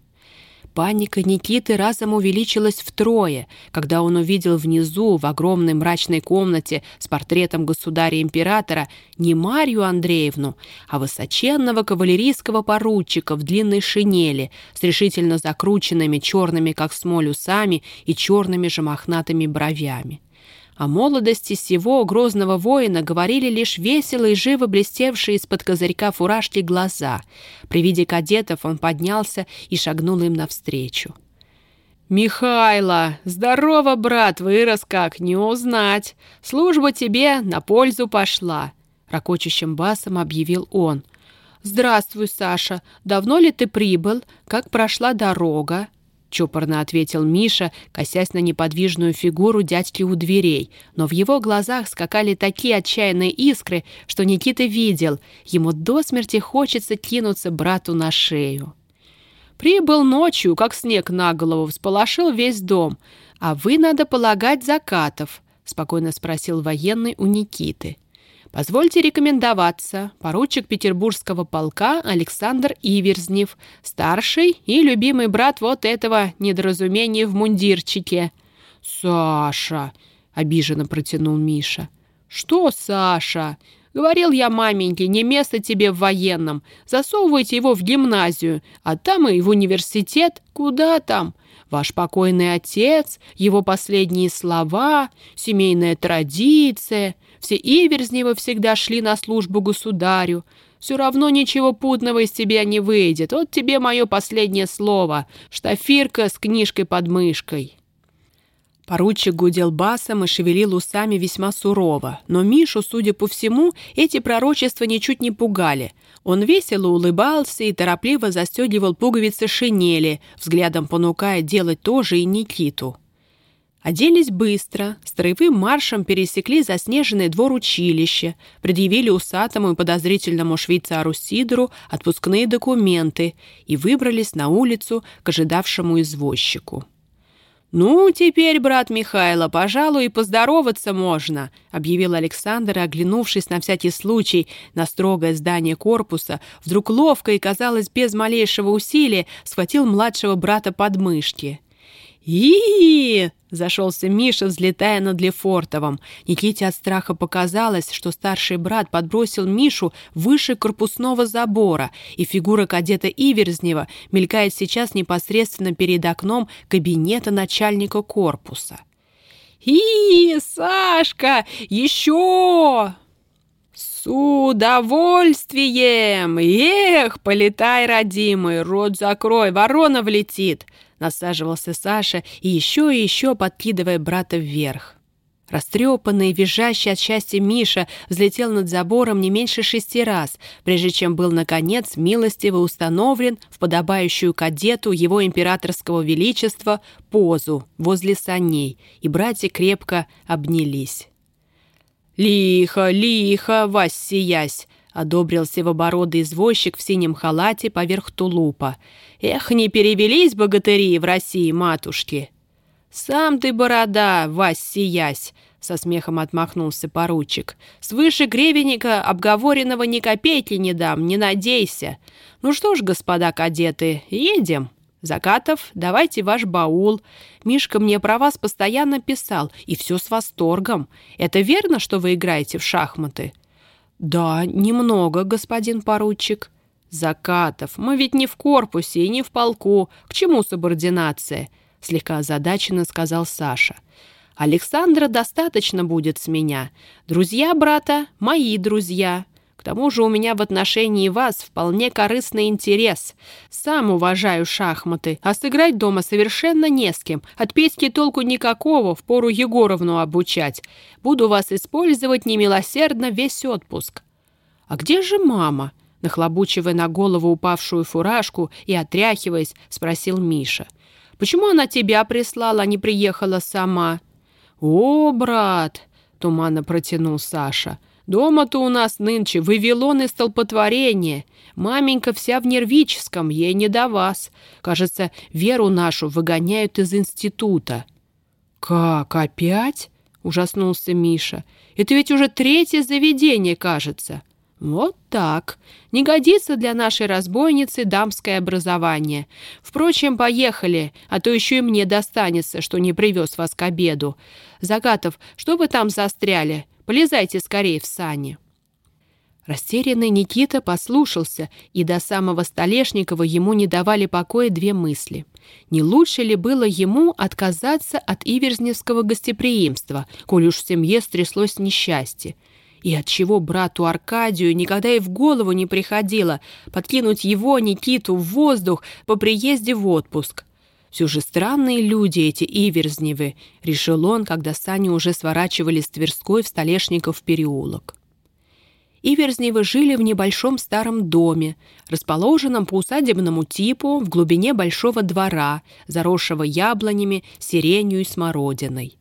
Паника Никиты разом увеличилась втрое, когда он увидел внизу, в огромной мрачной комнате с портретом государя-императора, не Марью Андреевну, а высоченного кавалерийского поручика в длинной шинели с решительно закрученными черными, как смоль, усами и черными же мохнатыми бровями. О молодости сего грозного воина говорили лишь весело и живо блестевшие из-под козырька фуражки глаза. При виде кадетов он поднялся и шагнул им навстречу. «Михайло! Здорово, брат! Вырос как, не узнать! Служба тебе на пользу пошла!» Рокочущим басом объявил он. «Здравствуй, Саша! Давно ли ты прибыл? Как прошла дорога?» Чопорно ответил Миша, косясь на неподвижную фигуру дядьки у дверей, но в его глазах скакали такие отчаянные искры, что Никита видел, ему до смерти хочется кинуться брату на шею. «Прибыл ночью, как снег на голову, всполошил весь дом. А вы, надо полагать, Закатов», — спокойно спросил военный у Никиты. Позвольте рекомендоваться. Поручик Петербургского полка Александр Иверзнев, старший и любимый брат вот этого недоразумения в мундирчике. «Саша!» — обиженно протянул Миша. «Что, Саша?» Говорил я маменьке, не место тебе в военном. Засовывайте его в гимназию, а там и в университет. Куда там? Ваш покойный отец, его последние слова, семейная традиция. Все Иверзневы всегда шли на службу государю. Все равно ничего путного из тебя не выйдет. Вот тебе мое последнее слово. Штафирка с книжкой под мышкой». Поручик гудел басом и шевелил усами весьма сурово, но Мишу, судя по всему, эти пророчества ничуть не пугали. Он весело улыбался и торопливо застегивал пуговицы шинели, взглядом понукая делать то же и Никиту. Оделись быстро, строевым маршем пересекли заснеженный двор училища, предъявили усатому и подозрительному швейцару Сидору отпускные документы и выбрались на улицу к ожидавшему извозчику. «Ну, теперь, брат Михайло, пожалуй, и поздороваться можно», объявил Александр, оглянувшись на всякий случай на строгое здание корпуса, вдруг ловко и, казалось, без малейшего усилия схватил младшего брата под мышки. И Зашелся Миша, взлетая над Лефортовым. Никите от страха показалось, что старший брат подбросил Мишу выше корпусного забора, и фигура кадета Иверзнева мелькает сейчас непосредственно перед окном кабинета начальника корпуса. «И, Сашка, еще!» «С удовольствием! Эх, полетай, родимый, рот закрой, ворона влетит!» Насаживался Саша и еще и еще подкидывая брата вверх. Растрепанный, визжащий от счастья Миша взлетел над забором не меньше шести раз, прежде чем был, наконец, милостиво установлен в подобающую кадету его императорского величества позу возле саней, и братья крепко обнялись. «Лихо, лихо, Вась сиясь!» — одобрил сивобородый извозчик в синем халате поверх тулупа. «Эх, не перевелись богатыри в России, матушки!» «Сам ты, борода, Вась сиясь!» — со смехом отмахнулся поручик. «Свыше гребенника обговоренного ни копейки не дам, не надейся. Ну что ж, господа кадеты, едем!» «Закатов, давайте ваш баул. Мишка мне про вас постоянно писал, и все с восторгом. Это верно, что вы играете в шахматы?» «Да, немного, господин поручик». «Закатов, мы ведь не в корпусе и не в полку. К чему субординация?» Слегка озадаченно сказал Саша. «Александра достаточно будет с меня. Друзья брата — мои друзья. К тому же у меня в отношении вас вполне корыстный интерес. Сам уважаю шахматы, а сыграть дома совершенно не с кем. От Петьки толку никакого, впору Егоровну обучать. Буду вас использовать немилосердно весь отпуск». «А где же мама?» Нахлобучивая на голову упавшую фуражку и отряхиваясь, спросил Миша. «Почему она тебя прислала, а не приехала сама?» «О, брат!» — туманно протянул Саша — Дома-то у нас нынче Вавилон столпотворение. Маменька вся в нервическом, ей не до вас. Кажется, веру нашу выгоняют из института». «Как, опять?» — ужаснулся Миша. «Это ведь уже третье заведение, кажется». Вот так. Не годится для нашей разбойницы дамское образование. Впрочем, поехали, а то еще и мне достанется, что не привез вас к обеду. Загатов, что вы там застряли? Полезайте скорее в сани. Растерянный Никита послушался, и до самого Столешникова ему не давали покоя две мысли. Не лучше ли было ему отказаться от иверзневского гостеприимства, коль уж в семье стряслось несчастье? И отчего брату Аркадию никогда и в голову не приходило подкинуть его, Никиту, в воздух по приезде в отпуск? Все же странные люди эти Иверзневы, решил он, когда сани уже сворачивали с Тверской в Столешников переулок. Иверзневы жили в небольшом старом доме, расположенном по усадебному типу в глубине большого двора, заросшего яблонями, сиренью и смородиной.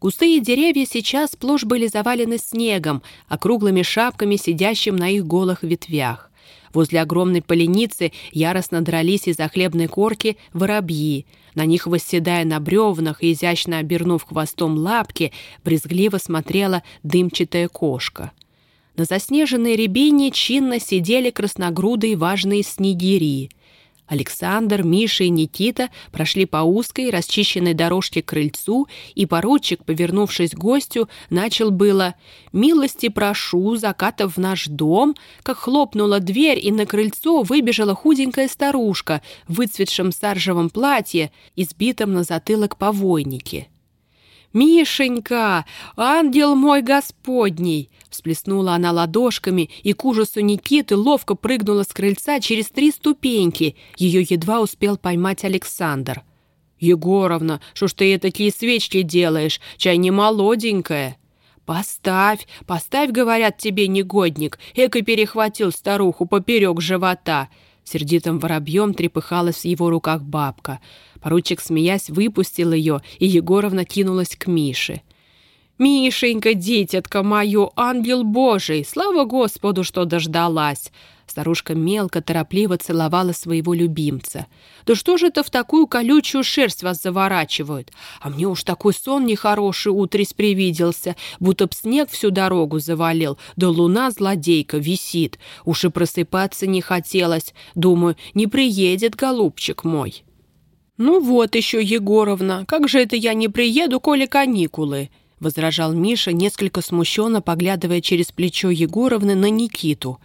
Густые деревья сейчас сплошь были завалены снегом, округлыми шапками, сидящим на их голых ветвях. Возле огромной поленицы яростно дрались из-за хлебной корки воробьи. На них, восседая на бревнах и изящно обернув хвостом лапки, брезгливо смотрела дымчатая кошка. На заснеженной рябине чинно сидели красногрудые важные снегири. Александр, Миша и Никита прошли по узкой, расчищенной дорожке к крыльцу, и поручик, повернувшись к гостю, начал было «Милости прошу, закатав в наш дом», как хлопнула дверь, и на крыльцо выбежала худенькая старушка в выцветшем саржевом платье, избитом на затылок повойнике. «Мишенька, ангел мой господний!» Всплеснула она ладошками и к ужасу Никиты ловко прыгнула с крыльца через три ступеньки. Ее едва успел поймать Александр. «Егоровна, что ж ты такие свечки делаешь? Чай не молоденькая». «Поставь, поставь, — говорят тебе, негодник!» Эко перехватил старуху поперек живота. Сердитым воробьем трепыхалась в его руках бабка. Поручик, смеясь, выпустил ее, и Егоровна кинулась к Мише. «Мишенька, дитятка мое, ангел Божий! Слава Господу, что дождалась!» Старушка мелко, торопливо целовала своего любимца. «Да что же это в такую колючую шерсть вас заворачивают? А мне уж такой сон нехороший утрись привиделся, будто б снег всю дорогу завалил, да луна злодейка висит. Уж и просыпаться не хотелось. Думаю, не приедет голубчик мой». «Ну вот еще, Егоровна, как же это я не приеду, коли каникулы?» возражал Миша, несколько смущенно поглядывая через плечо Егоровны на Никиту.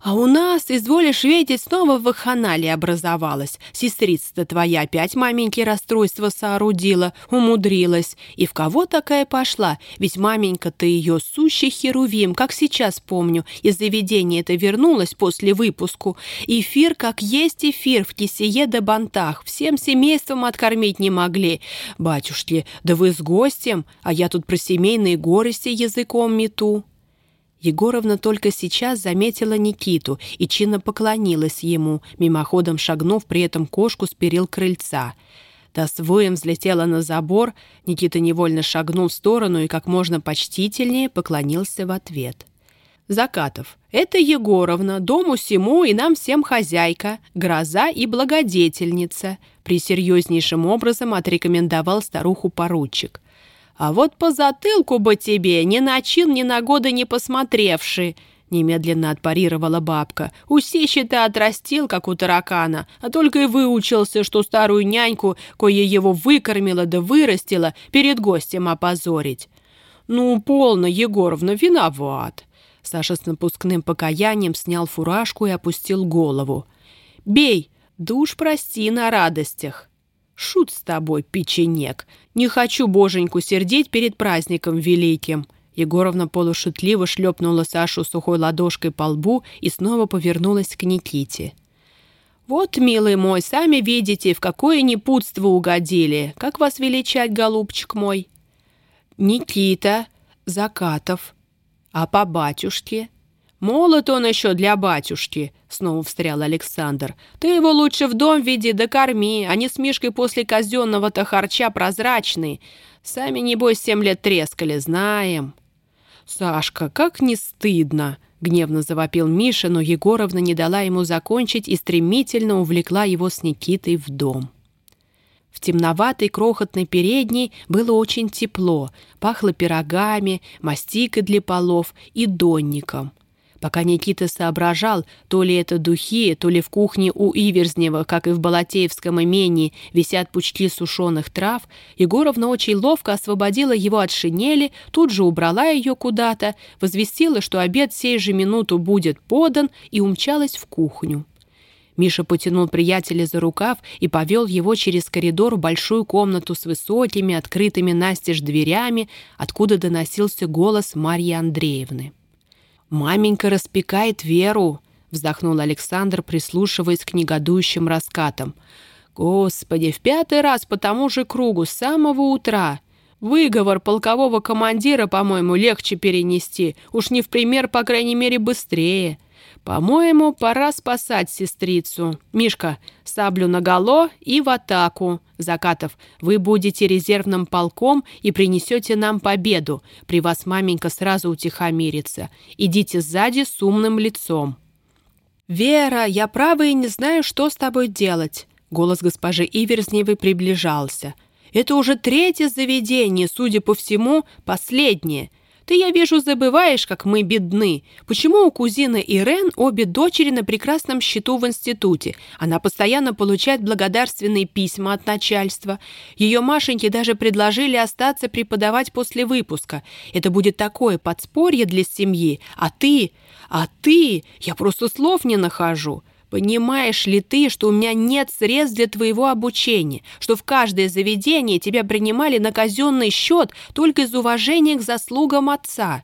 «А у нас, изволишь видеть, снова в ханале образовалась. Сестрица-то твоя опять маменьки расстройство соорудила, умудрилась. И в кого такая пошла? Ведь маменька-то ее сущий херувим, как сейчас помню. Из заведения это вернулась после выпуску. Эфир, как есть эфир, в кисее да бантах. Всем семейством откормить не могли. Батюшки, да вы с гостем, а я тут про семейные горести языком мету». Егоровна только сейчас заметила Никиту и чинно поклонилась ему, мимоходом шагнув при этом кошку с перил крыльца. Та с воем взлетела на забор, Никита невольно шагнул в сторону и как можно почтительнее поклонился в ответ. Закатов. Это Егоровна, дому всему и нам всем хозяйка, гроза и благодетельница. Присерьезнейшим образом отрекомендовал старуху поручик. А вот по затылку бы тебе, ни на чин, ни на годы не посмотревший, немедленно отпарировала бабка. Усищи-то отрастил, как у таракана, а только и выучился, что старую няньку, кое его выкормила да вырастила, перед гостем опозорить. Ну, полно, Егоровна, виноват. Саша с напускным покаянием снял фуражку и опустил голову. «Бей, душ прости на радостях». Шут с тобой, печенек. Не хочу боженьку сердить перед праздником великим». Егоровна полушутливо шлепнула Сашу сухой ладошкой по лбу и снова повернулась к Никите. «Вот, милый мой, сами видите, в какое непутство угодили. Как вас величать, голубчик мой?» «Никита Закатов. А по батюшке?» «Молод он еще для батюшки», — снова встрял Александр. «Ты его лучше в дом веди да корми, они с Мишкой после казенного-то харча прозрачные. Сами, небось, семь лет трескали, знаем». «Сашка, как не стыдно!» — гневно завопил Миша, но Егоровна не дала ему закончить и стремительно увлекла его с Никитой в дом. В темноватой крохотной передней было очень тепло, пахло пирогами, мастикой для полов и донником. Пока Никита соображал, то ли это духи, то ли в кухне у Иверзнева, как и в Балатеевском имении, висят пучки сушеных трав, Егоровна очень ловко освободила его от шинели, тут же убрала ее куда-то, возвестила, что обед сей же минуту будет подан, и умчалась в кухню. Миша потянул приятеля за рукав и повел его через коридор в большую комнату с высокими, открытыми настежь дверями, откуда доносился голос Марьи Андреевны. «Маменька распекает Веру», — вздохнул Александр, прислушиваясь к негодующим раскатам. «Господи, в пятый раз по тому же кругу, с самого утра. Выговор полкового командира, по-моему, легче перенести. Уж не в пример, по крайней мере, быстрее. По-моему, пора спасать сестрицу. Мишка, саблю наголо и в атаку. Закатов, вы будете резервным полком и принесете нам победу. При вас маменька сразу утихомирится. Идите сзади с умным лицом. «Вера, я право и не знаю, что с тобой делать». Голос госпожи Иверзневой приближался. «Это уже третье заведение, судя по всему, последнее. Ты, я вижу, забываешь, как мы бедны. Почему у кузины Ирен обе дочери на прекрасном счету в институте? Она постоянно получает благодарственные письма от начальства. Ее Машеньке даже предложили остаться преподавать после выпуска. Это будет такое подспорье для семьи. А ты... А ты... Я просто слов не нахожу. Понимаешь ли ты, что у меня нет средств для твоего обучения, что в каждое заведение тебя принимали на казенный счет только из уважения к заслугам отца?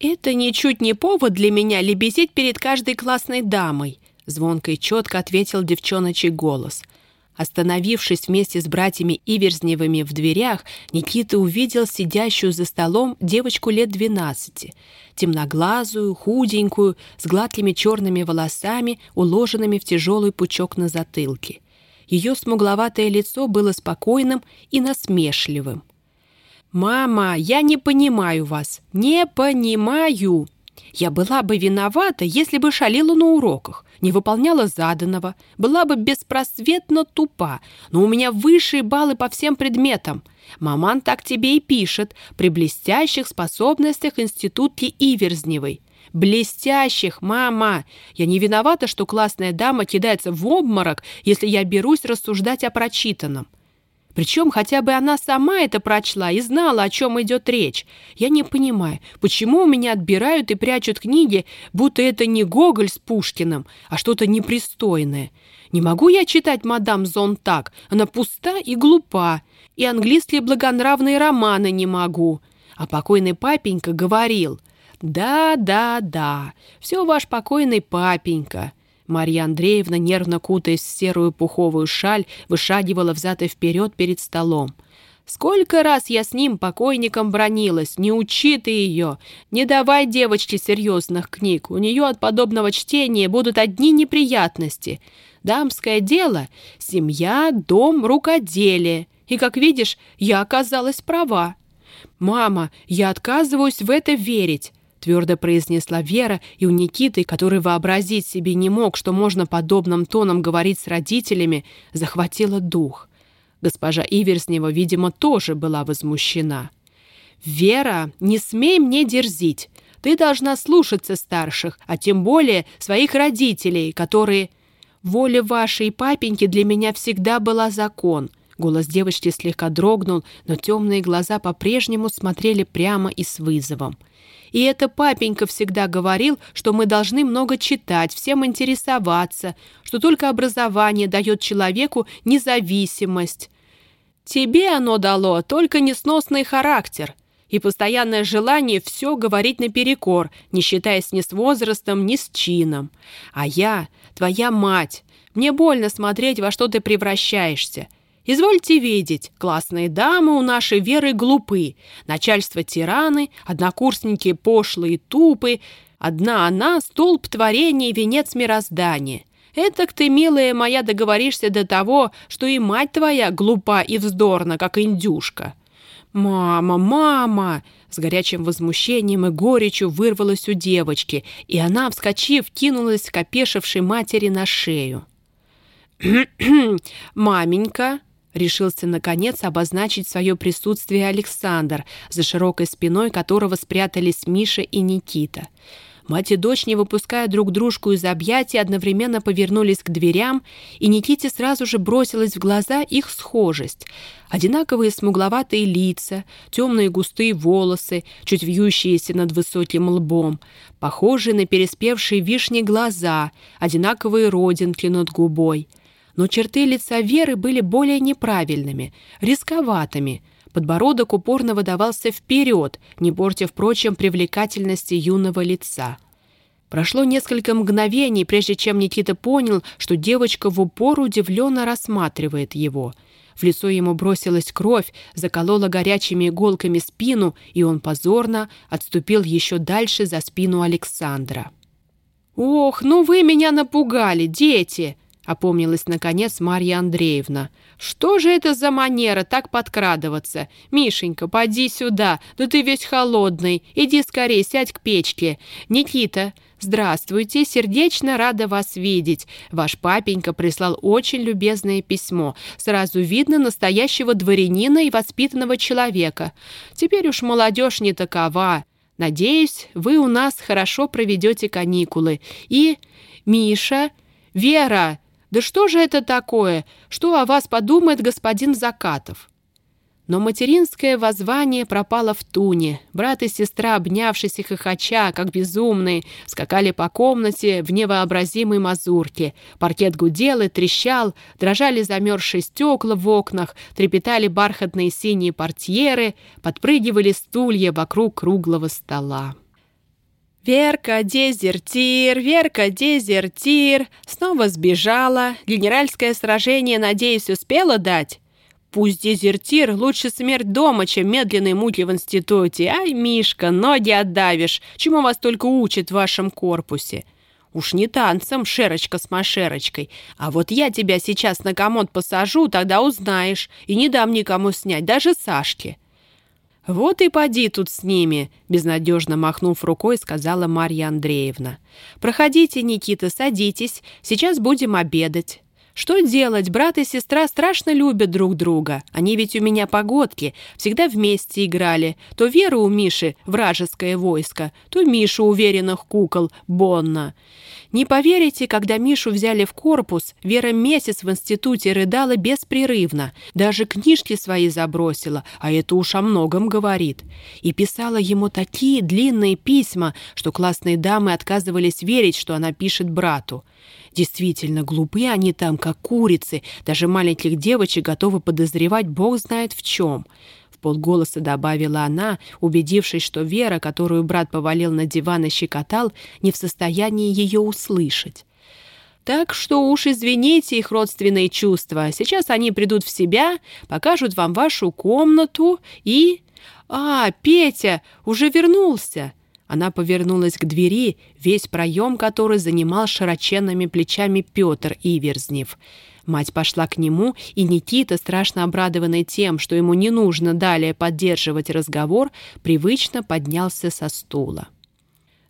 Это ничуть не повод для меня лебезить перед каждой классной дамой, звонко и четко ответил девчоночий голос – Остановившись вместе с братьями Иверзневыми в дверях, Никита увидел сидящую за столом девочку лет двенадцати, темноглазую, худенькую, с гладкими черными волосами, уложенными в тяжелый пучок на затылке. Ее смугловатое лицо было спокойным и насмешливым. «Мама, я не понимаю вас, не понимаю!» Я была бы виновата, если бы шалила на уроках, не выполняла заданного, была бы беспросветно тупа, но у меня высшие баллы по всем предметам. Маман так тебе и пишет, при блестящих способностях институтки Иверзневой. Блестящих, мама! Я не виновата, что классная дама кидается в обморок, если я берусь рассуждать о прочитанном. Причем хотя бы она сама это прочла и знала, о чем идет речь. Я не понимаю, почему у меня отбирают и прячут книги, будто это не Гоголь с Пушкиным, а что-то непристойное. Не могу я читать «Мадам Зон» так, она пуста и глупа, и английские благонравные романы не могу. А покойный папенька говорил, «Да, да, да, все ваш покойный папенька». Марья Андреевна, нервно кутаясь в серую пуховую шаль, вышагивала взад и вперед перед столом. Сколько раз я с ним, покойником, бронилась, не учи ты ее, не давай девочке серьезных книг, у нее от подобного чтения будут одни неприятности. Дамское дело — семья, дом, рукоделие. И, как видишь, я оказалась права. «Мама, я отказываюсь в это верить твердо произнесла Вера, и у Никиты, который вообразить себе не мог, что можно подобным тоном говорить с родителями, захватило дух. Госпожа Иверснева, видимо, тоже была возмущена. «Вера, не смей мне дерзить. Ты должна слушаться старших, а тем более своих родителей, которые...» «Воля вашей папеньки для меня всегда была закон», Голос девочки слегка дрогнул, но темные глаза по-прежнему смотрели прямо и с вызовом. И это папенька всегда говорил, что мы должны много читать, всем интересоваться, что только образование дает человеку независимость. Тебе оно дало только несносный характер и постоянное желание все говорить наперекор, не считаясь ни с возрастом, ни с чином. А я, твоя мать, мне больно смотреть, во что ты превращаешься. Извольте видеть, классные дамы у нашей Веры глупы, начальство тираны, однокурсники пошлые тупы, одна она — столб творения и венец мироздания. Этак ты, милая моя, договоришься до того, что и мать твоя глупа и вздорна, как индюшка. «Мама, мама!» С горячим возмущением и горечью вырвалась у девочки, и она, вскочив, кинулась к опешившей матери на шею. «Маменька!» Решился, наконец, обозначить свое присутствие Александр, за широкой спиной которого спрятались Миша и Никита. Мать и дочь, не выпуская друг дружку из объятий, одновременно повернулись к дверям, и Никите сразу же бросилась в глаза их схожесть. Одинаковые смугловатые лица, темные густые волосы, чуть вьющиеся над высоким лбом, похожие на переспевшие вишни глаза, одинаковые родинки над губой. Но черты лица Веры были более неправильными, рисковатыми — Подбородок упорно выдавался вперед, не портя, впрочем, привлекательности юного лица. Прошло несколько мгновений, прежде чем Никита понял, что девочка в упор удивленно рассматривает его. В лицо ему бросилась кровь, заколола горячими иголками спину, и он позорно отступил еще дальше за спину Александра. «Ох, ну вы меня напугали, дети!» — опомнилась, наконец, Марья Андреевна. «Что же это за манера так подкрадываться? Мишенька, поди сюда, да ты весь холодный. Иди скорее, сядь к печке. Никита, здравствуйте, сердечно рада вас видеть. Ваш папенька прислал очень любезное письмо. Сразу видно настоящего дворянина и воспитанного человека. Теперь уж молодежь не такова. Надеюсь, вы у нас хорошо проведете каникулы. И... Миша... Вера!» «Да что же это такое? Что о вас подумает господин Закатов?» Но материнское воззвание пропало в туне. Брат и сестра, обнявшись и хохоча, как безумные, скакали по комнате в невообразимой мазурке. Паркет гудел и трещал, дрожали замерзшие стекла в окнах, трепетали бархатные синие портьеры, подпрыгивали стулья вокруг круглого стола. Верка, дезертир, Верка, дезертир. Снова сбежала. Генеральское сражение, надеюсь, успела дать? Пусть дезертир, лучше смерть дома, чем медленные муки в институте. Ай, Мишка, ноги отдавишь. Чему вас только учат в вашем корпусе? Уж не танцем, шерочка с машерочкой. А вот я тебя сейчас на комод посажу, тогда узнаешь. И не дам никому снять, даже Сашке. «Вот и поди тут с ними», — безнадежно махнув рукой, сказала Марья Андреевна. «Проходите, Никита, садитесь, сейчас будем обедать». Что делать? Брат и сестра страшно любят друг друга. Они ведь у меня погодки, всегда вместе играли. То Вера у Миши — вражеское войско, то Миша уверенных кукол — Бонна. Не поверите, когда Мишу взяли в корпус, Вера месяц в институте рыдала беспрерывно, даже книжки свои забросила, а это уж о многом говорит. И писала ему такие длинные письма, что классные дамы отказывались верить, что она пишет брату. Действительно, глупые они там, как курицы, даже маленьких девочек готовы подозревать бог знает в чем полголоса добавила она, убедившись, что Вера, которую брат повалил на диван и щекотал, не в состоянии ее услышать. Так что уж извините их родственные чувства. Сейчас они придут в себя, покажут вам вашу комнату и... А, Петя уже вернулся. Она повернулась к двери, весь проем который занимал широченными плечами Петр Иверзнев. Мать пошла к нему, и Никита, страшно обрадованный тем, что ему не нужно далее поддерживать разговор, привычно поднялся со стула.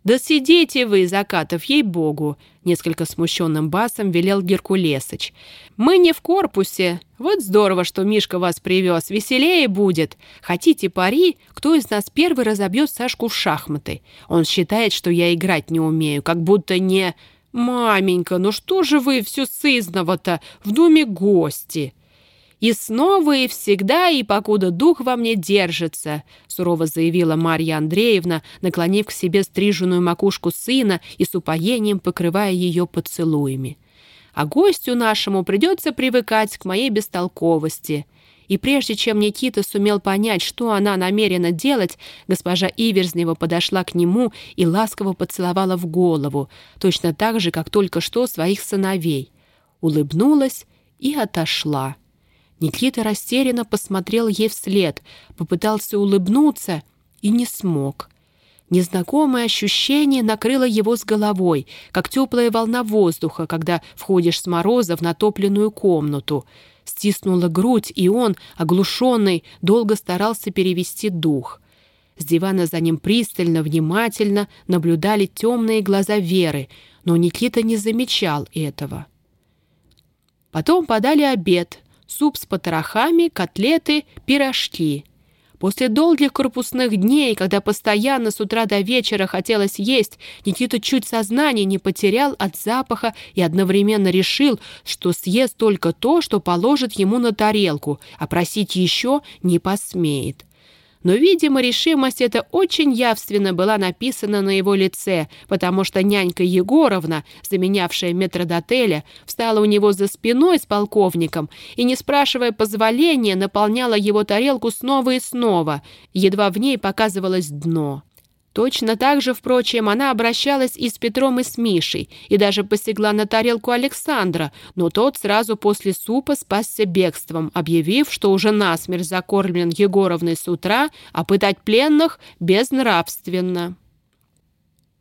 «Да сидите вы, Закатов, ей-богу!» Несколько смущенным басом велел Геркулесыч. «Мы не в корпусе. Вот здорово, что Мишка вас привез. Веселее будет. Хотите пари, кто из нас первый разобьет Сашку в шахматы? Он считает, что я играть не умею, как будто не...» «Маменька, ну что же вы все сызново-то? В доме гости!» «И снова, и всегда, и покуда дух во мне держится», сурово заявила Марья Андреевна, наклонив к себе стриженную макушку сына и с упоением покрывая ее поцелуями. «А гостю нашему придется привыкать к моей бестолковости. И прежде чем Никита сумел понять, что она намерена делать, госпожа Иверзнева подошла к нему и ласково поцеловала в голову, точно так же, как только что своих сыновей. Улыбнулась и отошла. Никита растерянно посмотрел ей вслед, попытался улыбнуться и не смог. Незнакомое ощущение накрыло его с головой, как теплая волна воздуха, когда входишь с мороза в натопленную комнату — стиснула грудь, и он, оглушенный, долго старался перевести дух. С дивана за ним пристально, внимательно наблюдали темные глаза Веры, но Никита не замечал этого. Потом подали обед, суп с потрохами, котлеты, пирожки. После долгих корпусных дней, когда постоянно с утра до вечера хотелось есть, Никита чуть сознание не потерял от запаха и одновременно решил, что съест только то, что положит ему на тарелку, а просить еще не посмеет но, видимо, решимость эта очень явственно была написана на его лице, потому что нянька Егоровна, заменявшая метродотеля, встала у него за спиной с полковником и, не спрашивая позволения, наполняла его тарелку снова и снова, едва в ней показывалось дно. Точно так же, впрочем, она обращалась и с Петром, и с Мишей, и даже посягла на тарелку Александра, но тот сразу после супа спасся бегством, объявив, что уже насмерть закормлен Егоровной с утра, а пытать пленных безнравственно.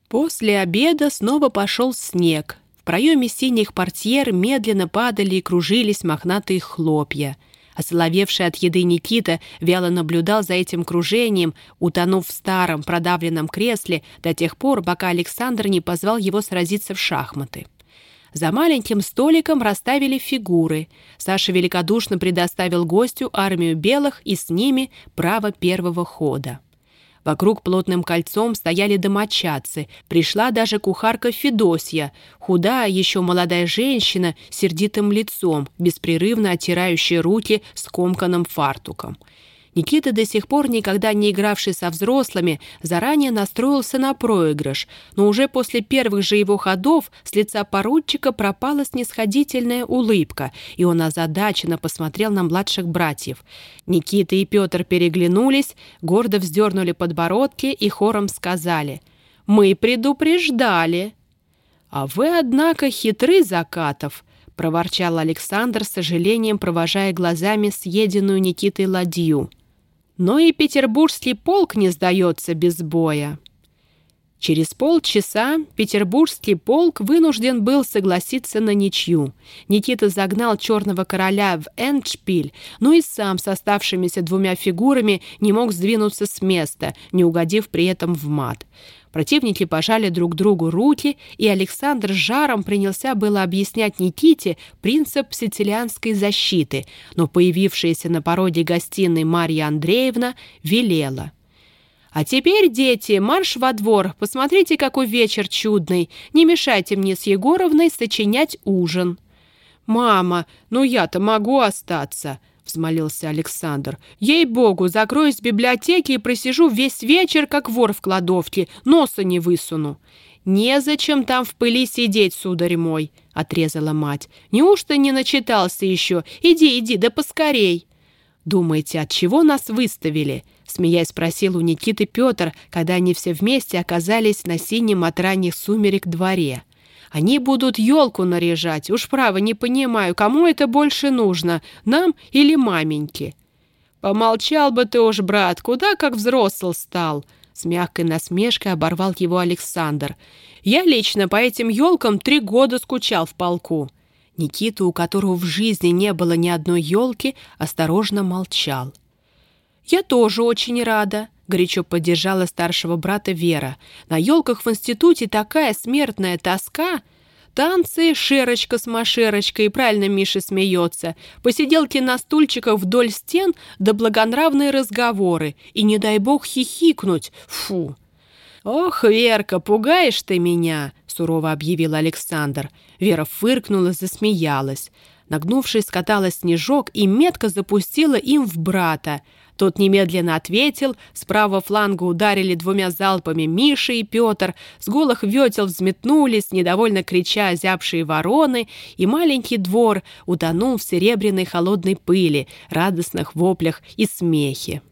После обеда снова пошел снег. В проеме синих портьер медленно падали и кружились мохнатые хлопья — Осоловевший от еды Никита вяло наблюдал за этим кружением, утонув в старом продавленном кресле до тех пор, пока Александр не позвал его сразиться в шахматы. За маленьким столиком расставили фигуры. Саша великодушно предоставил гостю армию белых и с ними право первого хода. Вокруг плотным кольцом стояли домочадцы. Пришла даже кухарка Федосья, худая, еще молодая женщина с сердитым лицом, беспрерывно оттирающая руки скомканным фартуком. Никита, до сих пор никогда не игравший со взрослыми, заранее настроился на проигрыш, но уже после первых же его ходов с лица поручика пропала снисходительная улыбка, и он озадаченно посмотрел на младших братьев. Никита и Петр переглянулись, гордо вздернули подбородки и хором сказали «Мы предупреждали». «А вы, однако, хитры, Закатов», — проворчал Александр с сожалением, провожая глазами съеденную Никитой ладью. Но и петербургский полк не сдается без боя. Через полчаса петербургский полк вынужден был согласиться на ничью. Никита загнал черного короля в эндшпиль, но и сам с оставшимися двумя фигурами не мог сдвинуться с места, не угодив при этом в мат. Противники пожали друг другу руки, и Александр с жаром принялся было объяснять Никите принцип сицилианской защиты, но появившаяся на породе гостиной Марья Андреевна велела. «А теперь, дети, марш во двор, посмотрите, какой вечер чудный, не мешайте мне с Егоровной сочинять ужин». «Мама, ну я-то могу остаться», — взмолился Александр. «Ей-богу, закроюсь в библиотеке и просижу весь вечер, как вор в кладовке, носа не высуну». «Незачем там в пыли сидеть, сударь мой», — отрезала мать. «Неужто не начитался еще? Иди, иди, да поскорей». «Думаете, от чего нас выставили?» — смеясь спросил у Никиты Петр, когда они все вместе оказались на синем от ранних сумерек дворе. Они будут елку наряжать. Уж право не понимаю, кому это больше нужно, нам или маменьке?» «Помолчал бы ты уж, брат, куда как взрослый стал!» С мягкой насмешкой оборвал его Александр. «Я лично по этим елкам три года скучал в полку». Никита, у которого в жизни не было ни одной елки, осторожно молчал. «Я тоже очень рада», — горячо поддержала старшего брата Вера. «На елках в институте такая смертная тоска!» Танцы, шерочка с машерочкой, правильно Миша смеется, посиделки на стульчиках вдоль стен да благонравные разговоры, и не дай бог хихикнуть, фу. «Ох, Верка, пугаешь ты меня!» — сурово объявил Александр. Вера фыркнула, засмеялась. Нагнувшись, скаталась снежок и метко запустила им в брата. Тот немедленно ответил, с правого фланга ударили двумя залпами Миша и Петр, с голых ветел взметнулись, недовольно крича озябшие вороны, и маленький двор утонул в серебряной холодной пыли, радостных воплях и смехе.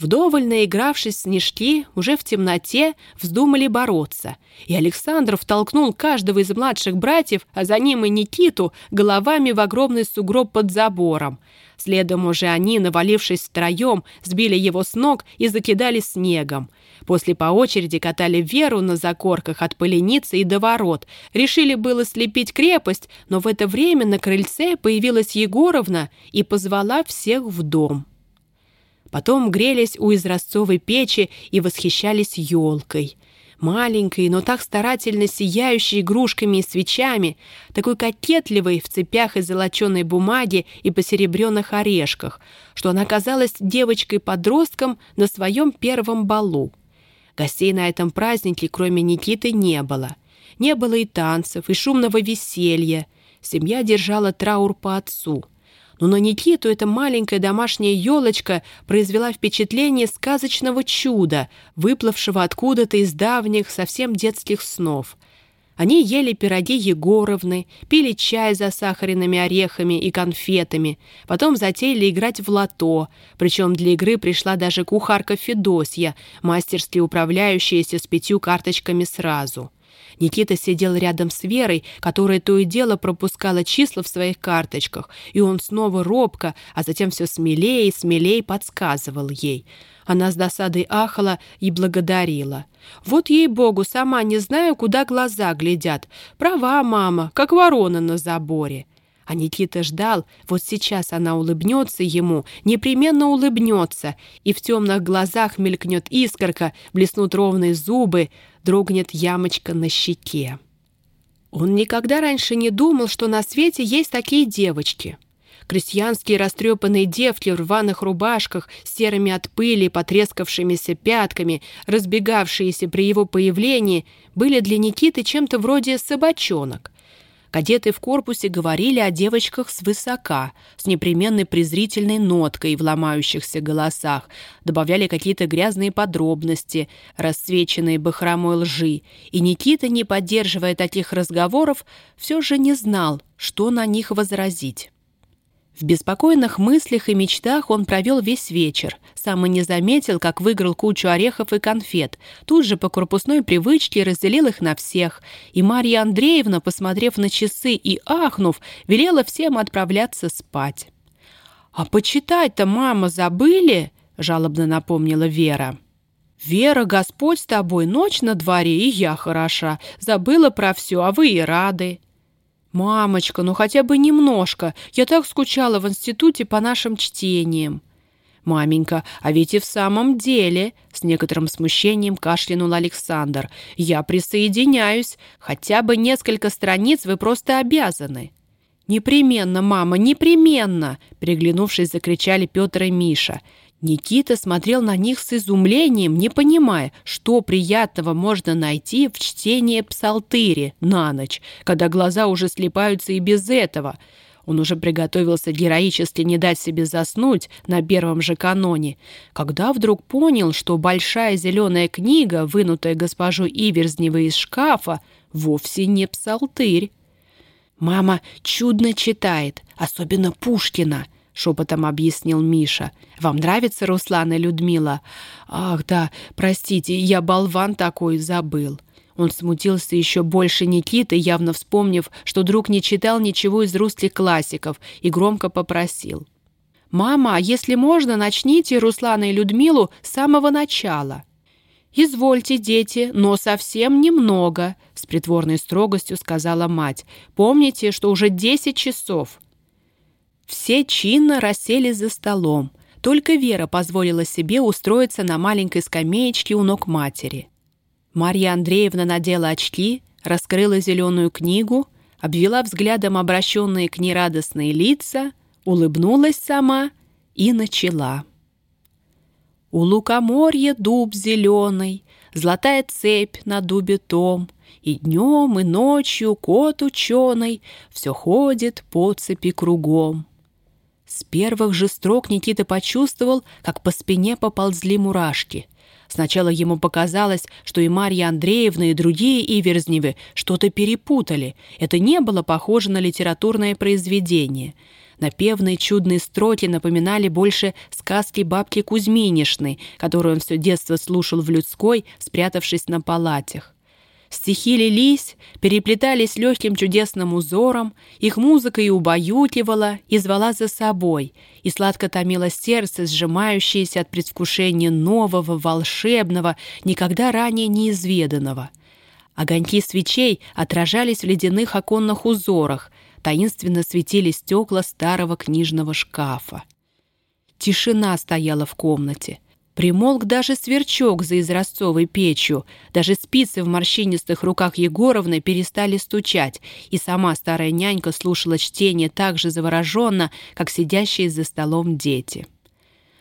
Вдоволь наигравшись снежки, уже в темноте вздумали бороться, и Александр втолкнул каждого из младших братьев, а за ним и Никиту, головами в огромный сугроб под забором. Следом уже они, навалившись втроем, сбили его с ног и закидали снегом. После по очереди катали Веру на закорках от пыленицы и до ворот. Решили было слепить крепость, но в это время на крыльце появилась Егоровна и позвала всех в дом. Потом грелись у изразцовой печи и восхищались елкой. маленькой, но так старательно сияющей игрушками и свечами, такой кокетливой в цепях из золоченой бумаги и посеребренных орешках, что она казалась девочкой-подростком на своем первом балу. Гостей на этом празднике, кроме Никиты, не было. Не было и танцев, и шумного веселья. Семья держала траур по отцу — но на Никиту эта маленькая домашняя елочка произвела впечатление сказочного чуда, выплывшего откуда-то из давних, совсем детских снов. Они ели пироги Егоровны, пили чай за сахарными орехами и конфетами, потом затеяли играть в лото, причем для игры пришла даже кухарка Федосья, мастерски управляющаяся с пятью карточками сразу. Никита сидел рядом с Верой, которая то и дело пропускала числа в своих карточках, и он снова робко, а затем все смелее и смелее подсказывал ей. Она с досадой ахала и благодарила. «Вот ей-богу, сама не знаю, куда глаза глядят. Права, мама, как ворона на заборе». А Никита ждал, вот сейчас она улыбнется ему, непременно улыбнется, и в темных глазах мелькнет искорка, блеснут ровные зубы, дрогнет ямочка на щеке. Он никогда раньше не думал, что на свете есть такие девочки. Крестьянские растрепанные девки в рваных рубашках, серыми от пыли, потрескавшимися пятками, разбегавшиеся при его появлении, были для Никиты чем-то вроде собачонок. Кадеты в корпусе говорили о девочках свысока, с непременной презрительной ноткой в ломающихся голосах, добавляли какие-то грязные подробности, расцвеченные бахромой лжи, и Никита, не поддерживая таких разговоров, все же не знал, что на них возразить. В беспокойных мыслях и мечтах он провел весь вечер. Сам и не заметил, как выиграл кучу орехов и конфет. Тут же по корпусной привычке разделил их на всех. И Марья Андреевна, посмотрев на часы и ахнув, велела всем отправляться спать. «А почитать-то, мама, забыли?» — жалобно напомнила Вера. «Вера, Господь с тобой, ночь на дворе, и я хороша. Забыла про все, а вы и рады». «Мамочка, ну хотя бы немножко. Я так скучала в институте по нашим чтениям». «Маменька, а ведь и в самом деле...» С некоторым смущением кашлянул Александр. «Я присоединяюсь. Хотя бы несколько страниц вы просто обязаны». «Непременно, мама, непременно!» Приглянувшись, закричали Петр и Миша. Никита смотрел на них с изумлением, не понимая, что приятного можно найти в чтении псалтыри на ночь, когда глаза уже слепаются и без этого. Он уже приготовился героически не дать себе заснуть на первом же каноне, когда вдруг понял, что большая зеленая книга, вынутая госпожой Иверзневой из шкафа, вовсе не псалтырь. «Мама чудно читает, особенно Пушкина», — шепотом объяснил Миша. «Вам нравится Руслан и Людмила?» «Ах, да, простите, я болван такой, забыл». Он смутился еще больше Никиты, явно вспомнив, что друг не читал ничего из русских классиков, и громко попросил. «Мама, а если можно, начните Руслана и Людмилу с самого начала». «Извольте, дети, но совсем немного», — с притворной строгостью сказала мать. «Помните, что уже десять часов». Все чинно расселись за столом. Только Вера позволила себе устроиться на маленькой скамеечке у ног матери. Марья Андреевна надела очки, раскрыла зеленую книгу, обвела взглядом обращенные к ней радостные лица, улыбнулась сама и начала. «У лукоморья дуб зеленый, золотая цепь на дубе том, и днем, и ночью кот ученый все ходит по цепи кругом. С первых же строк Никита почувствовал, как по спине поползли мурашки. Сначала ему показалось, что и Марья Андреевна, и другие Иверзневы что-то перепутали. Это не было похоже на литературное произведение. Напевные чудные строки напоминали больше сказки бабки Кузьминишны, которую он все детство слушал в людской, спрятавшись на палатях. Стихи лились, переплетались легким чудесным узором, их музыка и убаюкивала, и звала за собой, и сладко томило сердце, сжимающееся от предвкушения нового, волшебного, никогда ранее неизведанного. Огоньки свечей отражались в ледяных оконных узорах, таинственно светили стекла старого книжного шкафа. Тишина стояла в комнате — Примолк даже сверчок за изразцовой печью, даже спицы в морщинистых руках Егоровны перестали стучать, и сама старая нянька слушала чтение так же завороженно, как сидящие за столом дети.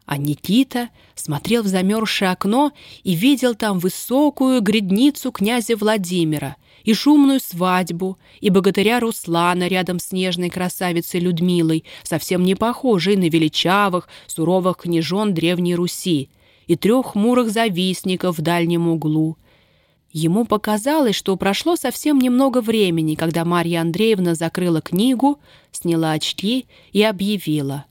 А Никита смотрел в замерзшее окно и видел там высокую грядницу князя Владимира и шумную свадьбу, и богатыря Руслана рядом с нежной красавицей Людмилой, совсем не похожей на величавых, суровых княжон Древней Руси, и трех хмурых завистников в дальнем углу. Ему показалось, что прошло совсем немного времени, когда Марья Андреевна закрыла книгу, сняла очки и объявила.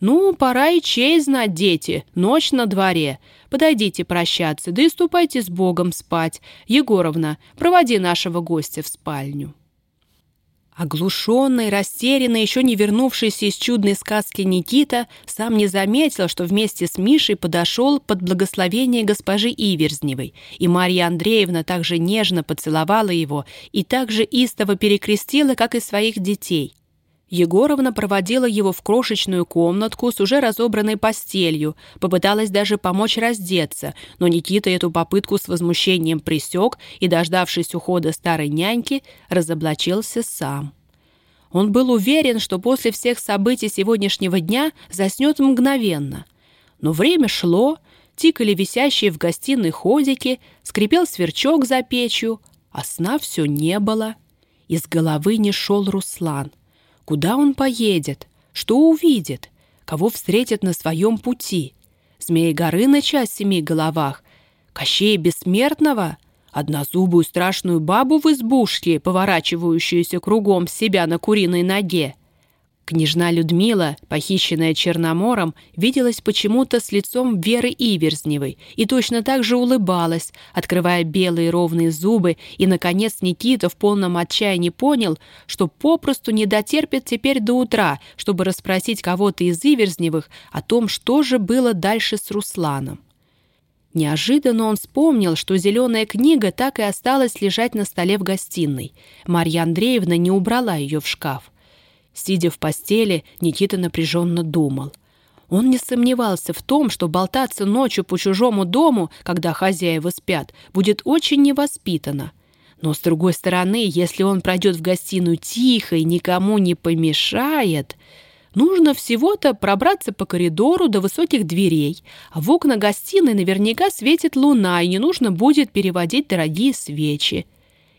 «Ну, пора и честь знать, дети. Ночь на дворе. Подойдите прощаться, да и ступайте с Богом спать. Егоровна, проводи нашего гостя в спальню». Оглушенный, растерянный, еще не вернувшийся из чудной сказки Никита сам не заметил, что вместе с Мишей подошел под благословение госпожи Иверзневой, и Марья Андреевна также нежно поцеловала его и также истово перекрестила, как и своих детей. Егоровна проводила его в крошечную комнатку с уже разобранной постелью, попыталась даже помочь раздеться, но Никита эту попытку с возмущением присек и, дождавшись ухода старой няньки, разоблачился сам. Он был уверен, что после всех событий сегодняшнего дня заснет мгновенно. Но время шло, тикали висящие в гостиной ходики, скрипел сверчок за печью, а сна все не было. Из головы не шел Руслан. Куда он поедет? Что увидит? Кого встретит на своем пути? Змеи Горыныча о семи головах? Кощея Бессмертного? Однозубую страшную бабу в избушке, поворачивающуюся кругом себя на куриной ноге? Княжна Людмила, похищенная Черномором, виделась почему-то с лицом Веры Иверзневой и точно так же улыбалась, открывая белые ровные зубы, и, наконец, Никита в полном отчаянии понял, что попросту не дотерпит теперь до утра, чтобы расспросить кого-то из Иверзневых о том, что же было дальше с Русланом. Неожиданно он вспомнил, что зеленая книга так и осталась лежать на столе в гостиной. Марья Андреевна не убрала ее в шкаф. Сидя в постели, Никита напряженно думал. Он не сомневался в том, что болтаться ночью по чужому дому, когда хозяева спят, будет очень невоспитанно. Но, с другой стороны, если он пройдет в гостиную тихо и никому не помешает, нужно всего-то пробраться по коридору до высоких дверей, а в окна гостиной наверняка светит луна, и не нужно будет переводить дорогие свечи.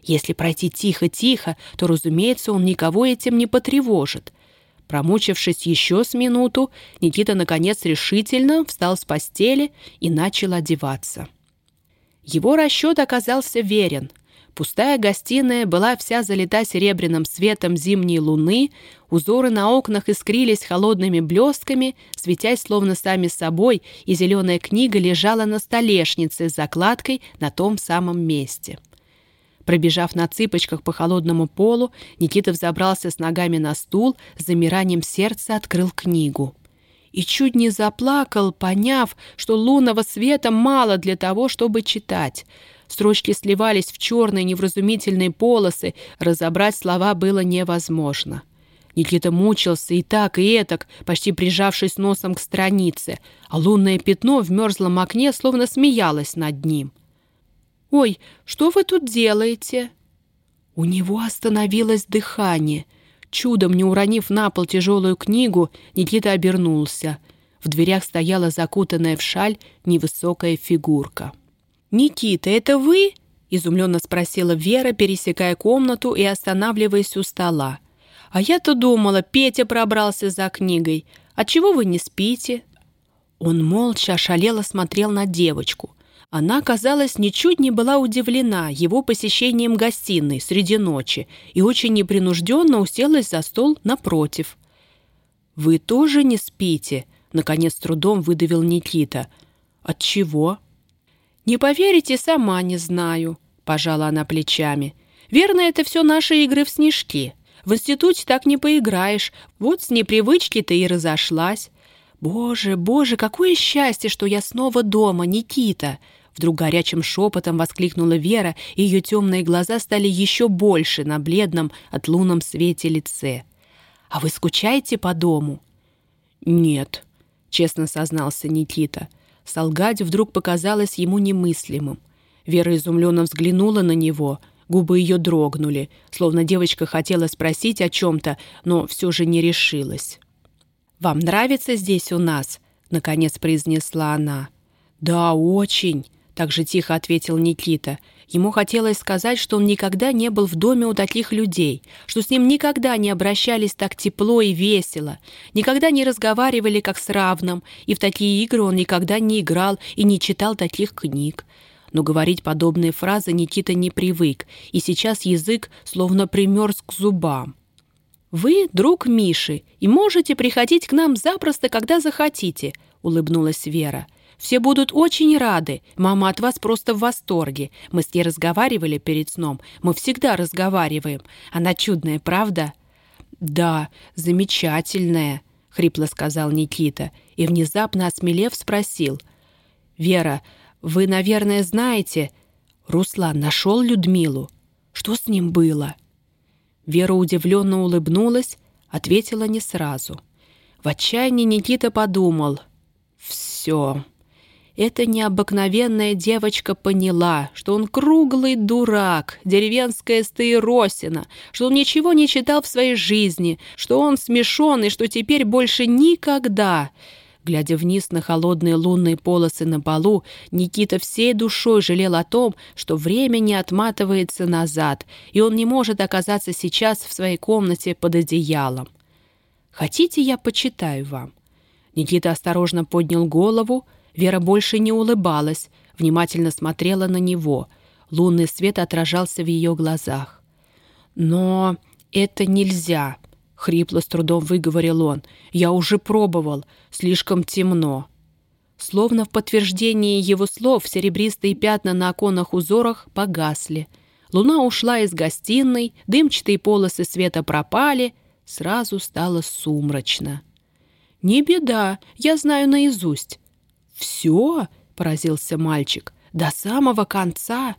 Если пройти тихо-тихо, то, разумеется, он никого этим не потревожит. Промучившись еще с минуту, Никита, наконец, решительно встал с постели и начал одеваться. Его расчет оказался верен. Пустая гостиная была вся залита серебряным светом зимней луны, узоры на окнах искрились холодными блестками, светясь словно сами собой, и зеленая книга лежала на столешнице с закладкой на том самом месте. — Пробежав на цыпочках по холодному полу, Никита взобрался с ногами на стул, с замиранием сердца открыл книгу. И чуть не заплакал, поняв, что лунного света мало для того, чтобы читать. Строчки сливались в черные невразумительные полосы, разобрать слова было невозможно. Никита мучился и так, и этак, почти прижавшись носом к странице, а лунное пятно в мерзлом окне словно смеялось над ним. «Ой, что вы тут делаете?» У него остановилось дыхание. Чудом не уронив на пол тяжелую книгу, Никита обернулся. В дверях стояла закутанная в шаль невысокая фигурка. «Никита, это вы?» — изумленно спросила Вера, пересекая комнату и останавливаясь у стола. «А я-то думала, Петя пробрался за книгой. Отчего вы не спите?» Он молча ошалело смотрел на девочку — она, казалось, ничуть не была удивлена его посещением гостиной среди ночи и очень непринужденно уселась за стол напротив. «Вы тоже не спите?» — наконец трудом выдавил Никита. «От чего?» «Не поверите, сама не знаю», — пожала она плечами. «Верно, это все наши игры в снежки. В институте так не поиграешь. Вот с непривычки ты и разошлась. Боже, боже, какое счастье, что я снова дома, Никита!» Вдруг горячим шепотом воскликнула Вера, и ее темные глаза стали еще больше на бледном от лунном свете лице. «А вы скучаете по дому?» «Нет», — честно сознался Никита. Солгать вдруг показалось ему немыслимым. Вера изумленно взглянула на него, губы ее дрогнули, словно девочка хотела спросить о чем-то, но все же не решилась. «Вам нравится здесь у нас?» — наконец произнесла она. «Да, очень», — так же тихо ответил Никита. Ему хотелось сказать, что он никогда не был в доме у таких людей, что с ним никогда не обращались так тепло и весело, никогда не разговаривали как с равным, и в такие игры он никогда не играл и не читал таких книг. Но говорить подобные фразы Никита не привык, и сейчас язык словно примерз к зубам. «Вы друг Миши и можете приходить к нам запросто, когда захотите», — улыбнулась Вера. Все будут очень рады. Мама от вас просто в восторге. Мы с ней разговаривали перед сном. Мы всегда разговариваем. Она чудная, правда?» «Да, замечательная», — хрипло сказал Никита и, внезапно осмелев, спросил. «Вера, вы, наверное, знаете, Руслан нашел Людмилу. Что с ним было?» Вера удивленно улыбнулась, ответила не сразу. В отчаянии Никита подумал. «Все, эта необыкновенная девочка поняла, что он круглый дурак, деревенская стаиросина, что он ничего не читал в своей жизни, что он смешон и что теперь больше никогда... Глядя вниз на холодные лунные полосы на полу, Никита всей душой жалел о том, что время не отматывается назад, и он не может оказаться сейчас в своей комнате под одеялом. «Хотите, я почитаю вам?» Никита осторожно поднял голову, Вера больше не улыбалась, внимательно смотрела на него. Лунный свет отражался в ее глазах. «Но это нельзя», — хрипло с трудом выговорил он. «Я уже пробовал. Слишком темно». Словно в подтверждении его слов серебристые пятна на оконных узорах погасли. Луна ушла из гостиной, дымчатые полосы света пропали, сразу стало сумрачно. «Не беда, я знаю наизусть. «Все?» — поразился мальчик. «До самого конца?»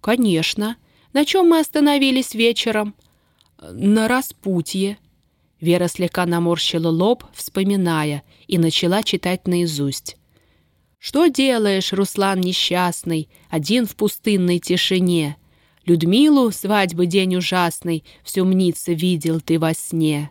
«Конечно. На чем мы остановились вечером?» «На распутье». Вера слегка наморщила лоб, вспоминая, и начала читать наизусть. «Что делаешь, Руслан несчастный, один в пустынной тишине? Людмилу, свадьбы день ужасный, всю мнится видел ты во сне».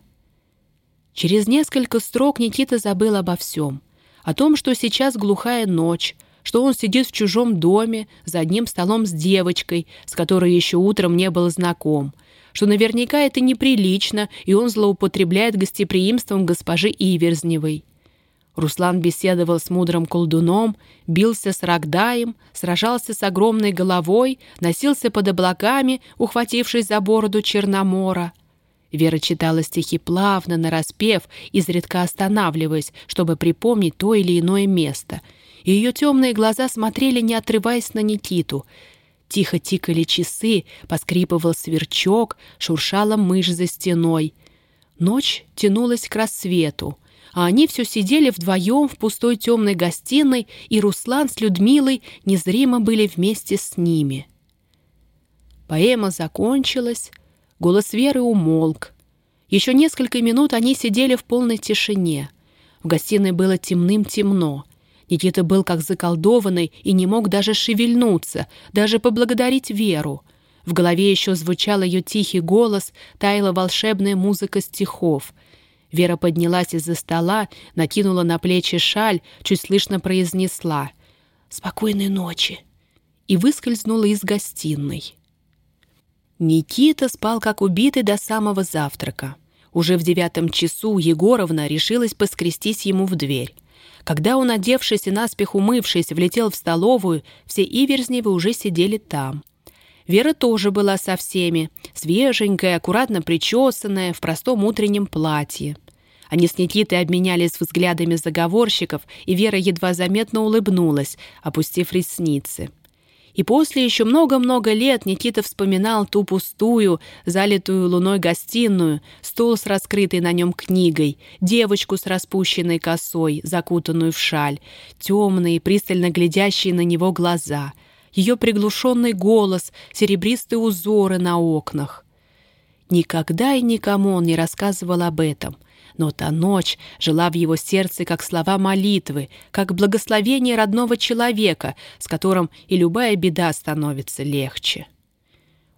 Через несколько строк Никита забыл обо всем о том, что сейчас глухая ночь, что он сидит в чужом доме за одним столом с девочкой, с которой еще утром не был знаком, что наверняка это неприлично, и он злоупотребляет гостеприимством госпожи Иверзневой. Руслан беседовал с мудрым колдуном, бился с Рогдаем, сражался с огромной головой, носился под облаками, ухватившись за бороду Черномора — Вера читала стихи плавно, нараспев, изредка останавливаясь, чтобы припомнить то или иное место. И ее темные глаза смотрели, не отрываясь на Никиту. Тихо тикали часы, поскрипывал сверчок, шуршала мышь за стеной. Ночь тянулась к рассвету, а они все сидели вдвоем в пустой темной гостиной, и Руслан с Людмилой незримо были вместе с ними. Поэма закончилась, Голос Веры умолк. Еще несколько минут они сидели в полной тишине. В гостиной было темным-темно. Никита был как заколдованный и не мог даже шевельнуться, даже поблагодарить Веру. В голове еще звучал ее тихий голос, таяла волшебная музыка стихов. Вера поднялась из-за стола, накинула на плечи шаль, чуть слышно произнесла «Спокойной ночи» и выскользнула из гостиной. Никита спал как убитый до самого завтрака. Уже в девятом часу Егоровна решилась поскрестись ему в дверь. Когда он, одевшись и наспех умывшись, влетел в столовую, все Иверзневы уже сидели там. Вера тоже была со всеми, свеженькая, аккуратно причесанная, в простом утреннем платье. Они с Никитой обменялись взглядами заговорщиков, и Вера едва заметно улыбнулась, опустив ресницы. И после еще много-много лет Никита вспоминал ту пустую, залитую луной гостиную, стол с раскрытой на нем книгой, девочку с распущенной косой, закутанную в шаль, темные, пристально глядящие на него глаза, ее приглушенный голос, серебристые узоры на окнах. Никогда и никому он не рассказывал об этом, Но та ночь жила в его сердце как слова молитвы, как благословение родного человека, с которым и любая беда становится легче.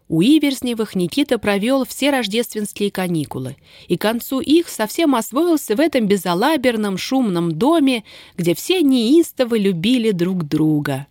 У Иверзневых Никита провел все рождественские каникулы, и к концу их совсем освоился в этом безалаберном шумном доме, где все неистово любили друг друга.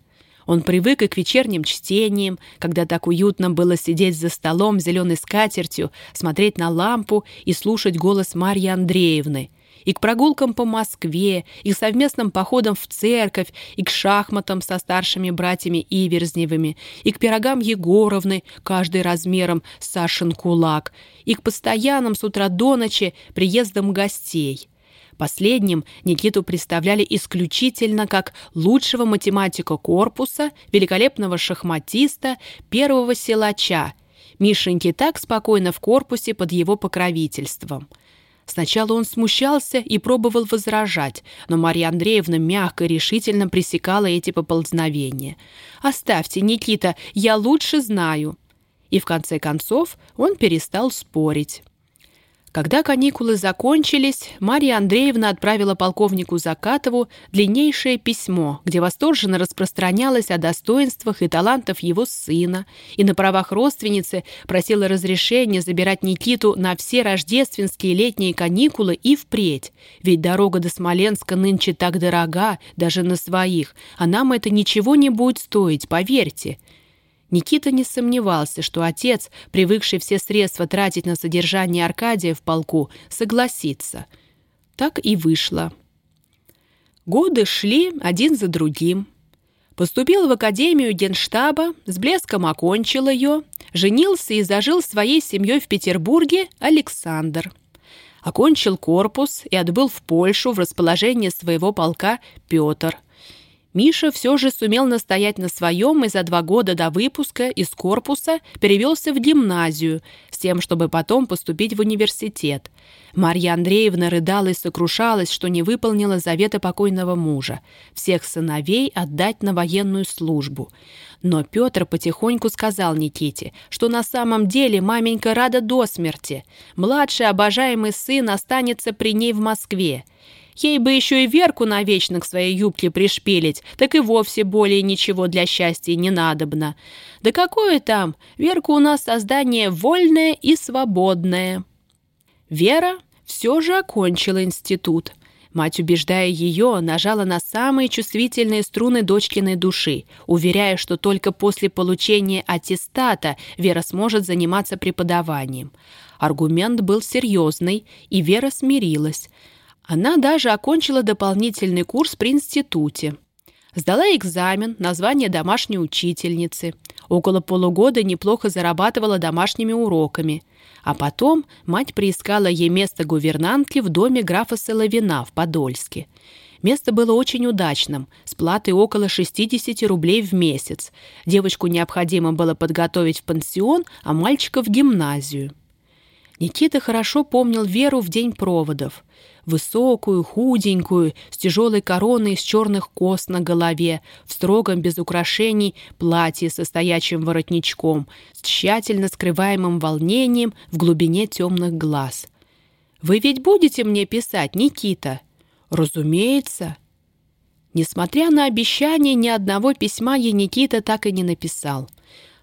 Он привык и к вечерним чтениям, когда так уютно было сидеть за столом с зеленой скатертью, смотреть на лампу и слушать голос Марьи Андреевны, и к прогулкам по Москве, и к совместным походам в церковь, и к шахматам со старшими братьями Иверзневыми, и к пирогам Егоровны, каждый размером Сашин кулак, и к постоянным с утра до ночи приездам гостей – Последним Никиту представляли исключительно как лучшего математика корпуса, великолепного шахматиста, первого силача. Мишеньки так спокойно в корпусе под его покровительством. Сначала он смущался и пробовал возражать, но Марья Андреевна мягко и решительно пресекала эти поползновения. «Оставьте, Никита, я лучше знаю». И в конце концов он перестал спорить. Когда каникулы закончились, Марья Андреевна отправила полковнику Закатову длиннейшее письмо, где восторженно распространялось о достоинствах и талантах его сына, и на правах родственницы просила разрешения забирать Никиту на все рождественские летние каникулы и впредь, ведь дорога до Смоленска нынче так дорога, даже на своих, а нам это ничего не будет стоить, поверьте. Никита не сомневался, что отец, привыкший все средства тратить на содержание Аркадия в полку, согласится. Так и вышло. Годы шли один за другим. Поступил в Академию Генштаба, с блеском окончил ее, женился и зажил своей семьей в Петербурге Александр. Окончил корпус и отбыл в Польшу в расположение своего полка Петр – Миша все же сумел настоять на своем и за два года до выпуска из корпуса перевелся в гимназию с тем, чтобы потом поступить в университет. Марья Андреевна рыдала и сокрушалась, что не выполнила завета покойного мужа – всех сыновей отдать на военную службу. Но Петр потихоньку сказал Никите, что на самом деле маменька рада до смерти. Младший обожаемый сын останется при ней в Москве – Ей бы еще и Верку навечно к своей юбке пришпилить, так и вовсе более ничего для счастья не надобно. Да какое там, Верка у нас создание вольное и свободное. Вера все же окончила институт. Мать, убеждая ее, нажала на самые чувствительные струны дочкиной души, уверяя, что только после получения аттестата Вера сможет заниматься преподаванием. Аргумент был серьезный, и Вера смирилась – она даже окончила дополнительный курс при институте. Сдала экзамен на звание домашней учительницы. Около полугода неплохо зарабатывала домашними уроками. А потом мать приискала ей место гувернантки в доме графа Соловина в Подольске. Место было очень удачным, с платой около 60 рублей в месяц. Девочку необходимо было подготовить в пансион, а мальчика в гимназию. Никита хорошо помнил Веру в день проводов высокую, худенькую, с тяжелой короной из черных кос на голове, в строгом без украшений платье со стоячим воротничком, с тщательно скрываемым волнением в глубине темных глаз. «Вы ведь будете мне писать, Никита?» «Разумеется». Несмотря на обещание, ни одного письма ей Никита так и не написал.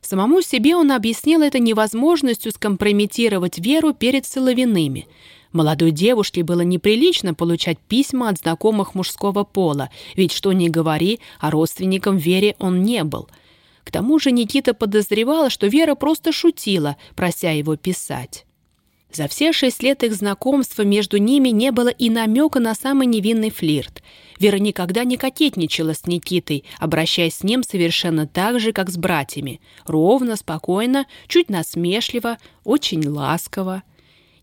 Самому себе он объяснил это невозможностью скомпрометировать Веру перед Соловиными – Молодой девушке было неприлично получать письма от знакомых мужского пола, ведь что ни говори, а родственником Вере он не был. К тому же Никита подозревала, что Вера просто шутила, прося его писать. За все шесть лет их знакомства между ними не было и намека на самый невинный флирт. Вера никогда не кокетничала с Никитой, обращаясь с ним совершенно так же, как с братьями. Ровно, спокойно, чуть насмешливо, очень ласково.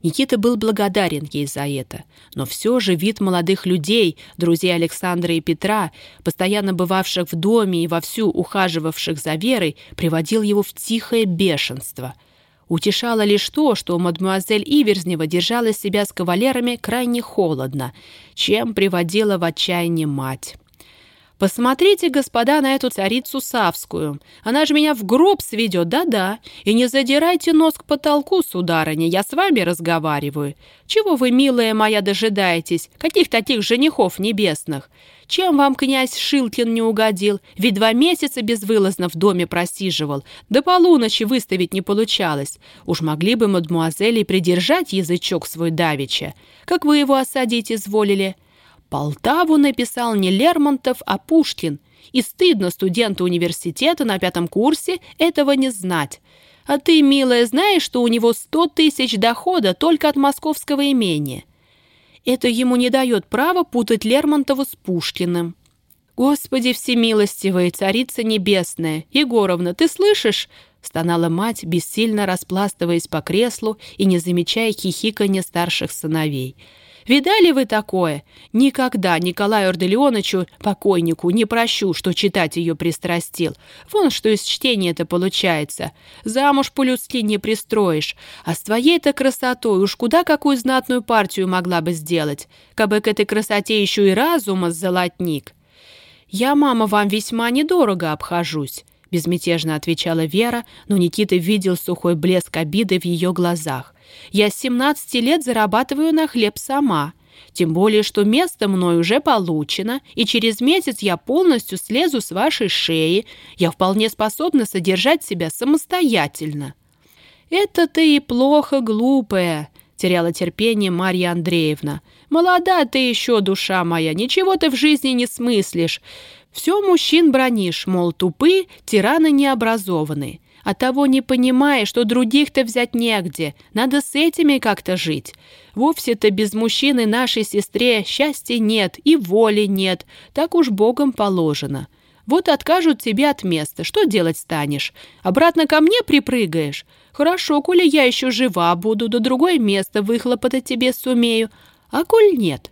Никита был благодарен ей за это, но все же вид молодых людей, друзей Александра и Петра, постоянно бывавших в доме и вовсю ухаживавших за Верой, приводил его в тихое бешенство. Утешало лишь то, что мадмуазель Иверзнева держала себя с кавалерами крайне холодно, чем приводила в отчаяние мать. Посмотрите, господа, на эту царицу Савскую. Она же меня в гроб сведет, да-да. И не задирайте нос к потолку, сударыня, я с вами разговариваю. Чего вы, милая моя, дожидаетесь? Каких таких женихов небесных? Чем вам князь Шилкин не угодил? Ведь два месяца безвылазно в доме просиживал. До полуночи выставить не получалось. Уж могли бы мадмуазели придержать язычок свой давеча. Как вы его осадить изволили?» Полтаву написал не Лермонтов, а Пушкин. И стыдно студенту университета на пятом курсе этого не знать. А ты, милая, знаешь, что у него сто тысяч дохода только от московского имения? Это ему не дает права путать Лермонтова с Пушкиным. «Господи всемилостивая, царица небесная! Егоровна, ты слышишь?» — стонала мать, бессильно распластываясь по креслу и не замечая хихиканья старших сыновей — Видали вы такое? Никогда Николаю Арделеоновичу, покойнику, не прощу, что читать ее пристрастил. Вон что из чтения это получается. Замуж по-людски не пристроишь. А с твоей-то красотой уж куда какую знатную партию могла бы сделать. Кабы к этой красоте еще и разума золотник. Я, мама, вам весьма недорого обхожусь безмятежно отвечала Вера, но Никита видел сухой блеск обиды в ее глазах. «Я с 17 лет зарабатываю на хлеб сама. Тем более, что место мной уже получено, и через месяц я полностью слезу с вашей шеи. Я вполне способна содержать себя самостоятельно». «Это ты и плохо, глупая», — теряла терпение Марья Андреевна. «Молода ты еще, душа моя, ничего ты в жизни не смыслишь. Все мужчин бронишь, мол, тупы, тираны необразованные. А того не понимая, что других-то взять негде, надо с этими как-то жить. Вовсе-то без мужчины нашей сестре счастья нет и воли нет, так уж Богом положено. Вот откажут тебе от места, что делать станешь? Обратно ко мне припрыгаешь? Хорошо, коли я еще жива буду, до другое место выхлопотать тебе сумею. А коль нет,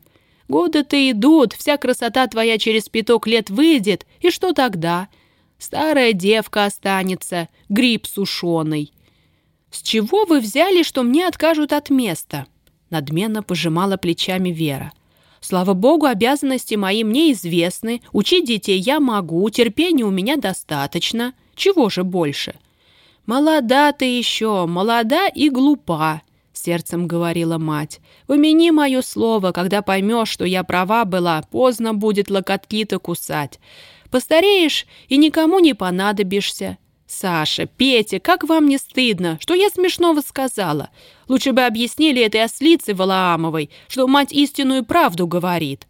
Годы-то идут, вся красота твоя через пяток лет выйдет, и что тогда? Старая девка останется, гриб сушеный. С чего вы взяли, что мне откажут от места? Надменно пожимала плечами Вера. Слава богу, обязанности мои мне известны, учить детей я могу, терпения у меня достаточно. Чего же больше? Молода ты еще, молода и глупа сердцем говорила мать. «Помяни мое слово, когда поймешь, что я права была, поздно будет локотки-то кусать. Постареешь и никому не понадобишься». «Саша, Петя, как вам не стыдно? Что я смешного сказала? Лучше бы объяснили этой ослице Валаамовой, что мать истинную правду говорит».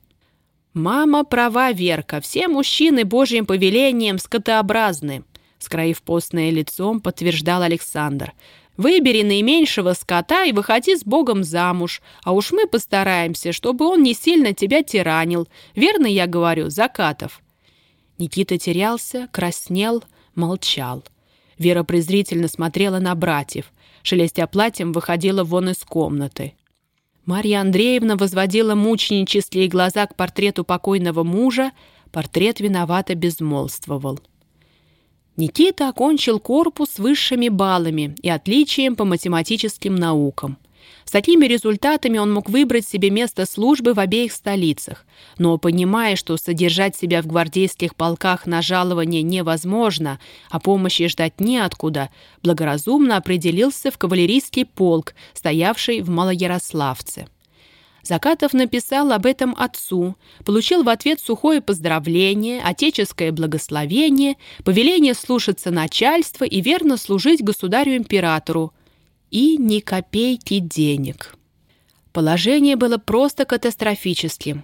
«Мама права, Верка. Все мужчины Божьим повелением скотообразны», — скроив постное лицом, подтверждал Александр. Выбери наименьшего скота и выходи с Богом замуж, а уж мы постараемся, чтобы он не сильно тебя тиранил. Верно я говорю, Закатов?» Никита терялся, краснел, молчал. Вера презрительно смотрела на братьев. Шелестя платьем выходила вон из комнаты. Марья Андреевна возводила мученические глаза к портрету покойного мужа. Портрет виновато безмолвствовал. Никита окончил корпус высшими баллами и отличием по математическим наукам. С такими результатами он мог выбрать себе место службы в обеих столицах, но, понимая, что содержать себя в гвардейских полках на жалование невозможно, а помощи ждать неоткуда, благоразумно определился в кавалерийский полк, стоявший в Малоярославце. Закатов написал об этом отцу, получил в ответ сухое поздравление, отеческое благословение, повеление слушаться начальства и верно служить государю-императору. И ни копейки денег. Положение было просто катастрофическим.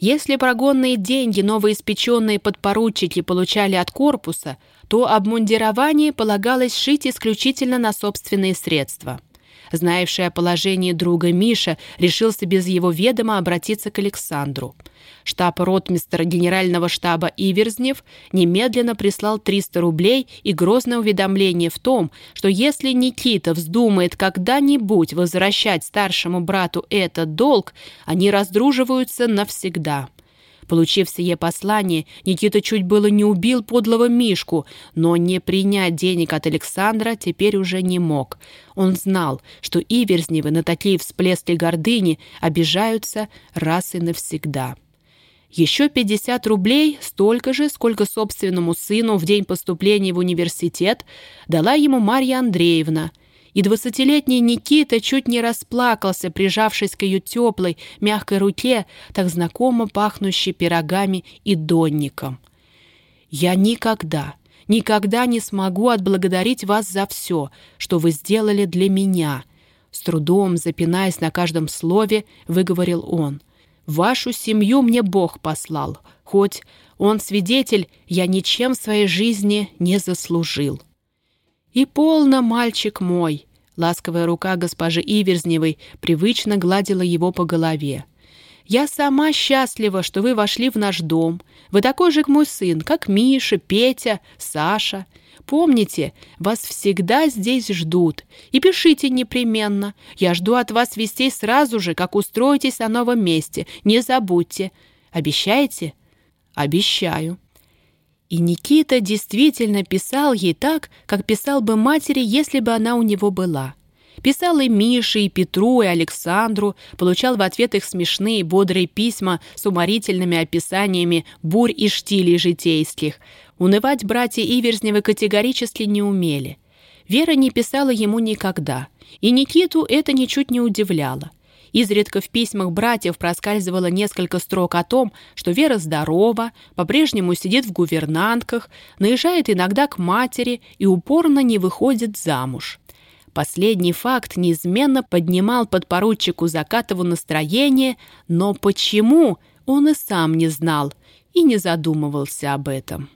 Если прогонные деньги новоиспеченные подпоручики получали от корпуса, то обмундирование полагалось шить исключительно на собственные средства – Знаявший о положении друга Миша решился без его ведома обратиться к Александру. Штаб-ротмистр генерального штаба Иверзнев немедленно прислал 300 рублей и грозное уведомление в том, что если Никита вздумает когда-нибудь возвращать старшему брату этот долг, они раздруживаются навсегда. Получив сие послание, Никита чуть было не убил подлого Мишку, но не принять денег от Александра теперь уже не мог. Он знал, что Иверзневы на такие всплески гордыни обижаются раз и навсегда. Еще 50 рублей, столько же, сколько собственному сыну в день поступления в университет, дала ему Марья Андреевна. И двадцатилетний Никита чуть не расплакался, прижавшись к ее теплой, мягкой руке, так знакомо пахнущей пирогами и донником. «Я никогда, никогда не смогу отблагодарить вас за все, что вы сделали для меня», с трудом, запинаясь на каждом слове, выговорил он – Вашу семью мне Бог послал, хоть он свидетель, я ничем в своей жизни не заслужил. И полно, мальчик мой, ласковая рука госпожи Иверзневой привычно гладила его по голове. Я сама счастлива, что вы вошли в наш дом. Вы такой же, как мой сын, как Миша, Петя, Саша. Помните, вас всегда здесь ждут. И пишите непременно. Я жду от вас вестей сразу же, как устроитесь на новом месте. Не забудьте. Обещаете? Обещаю. И Никита действительно писал ей так, как писал бы матери, если бы она у него была. Писал и Мише, и Петру, и Александру, получал в ответ их смешные, бодрые письма с уморительными описаниями бурь и штилей житейских. Унывать братья Иверзневы категорически не умели. Вера не писала ему никогда, и Никиту это ничуть не удивляло. Изредка в письмах братьев проскальзывало несколько строк о том, что Вера здорова, по-прежнему сидит в гувернантках, наезжает иногда к матери и упорно не выходит замуж. Последний факт неизменно поднимал подпоручику Закатову настроение, но почему, он и сам не знал и не задумывался об этом.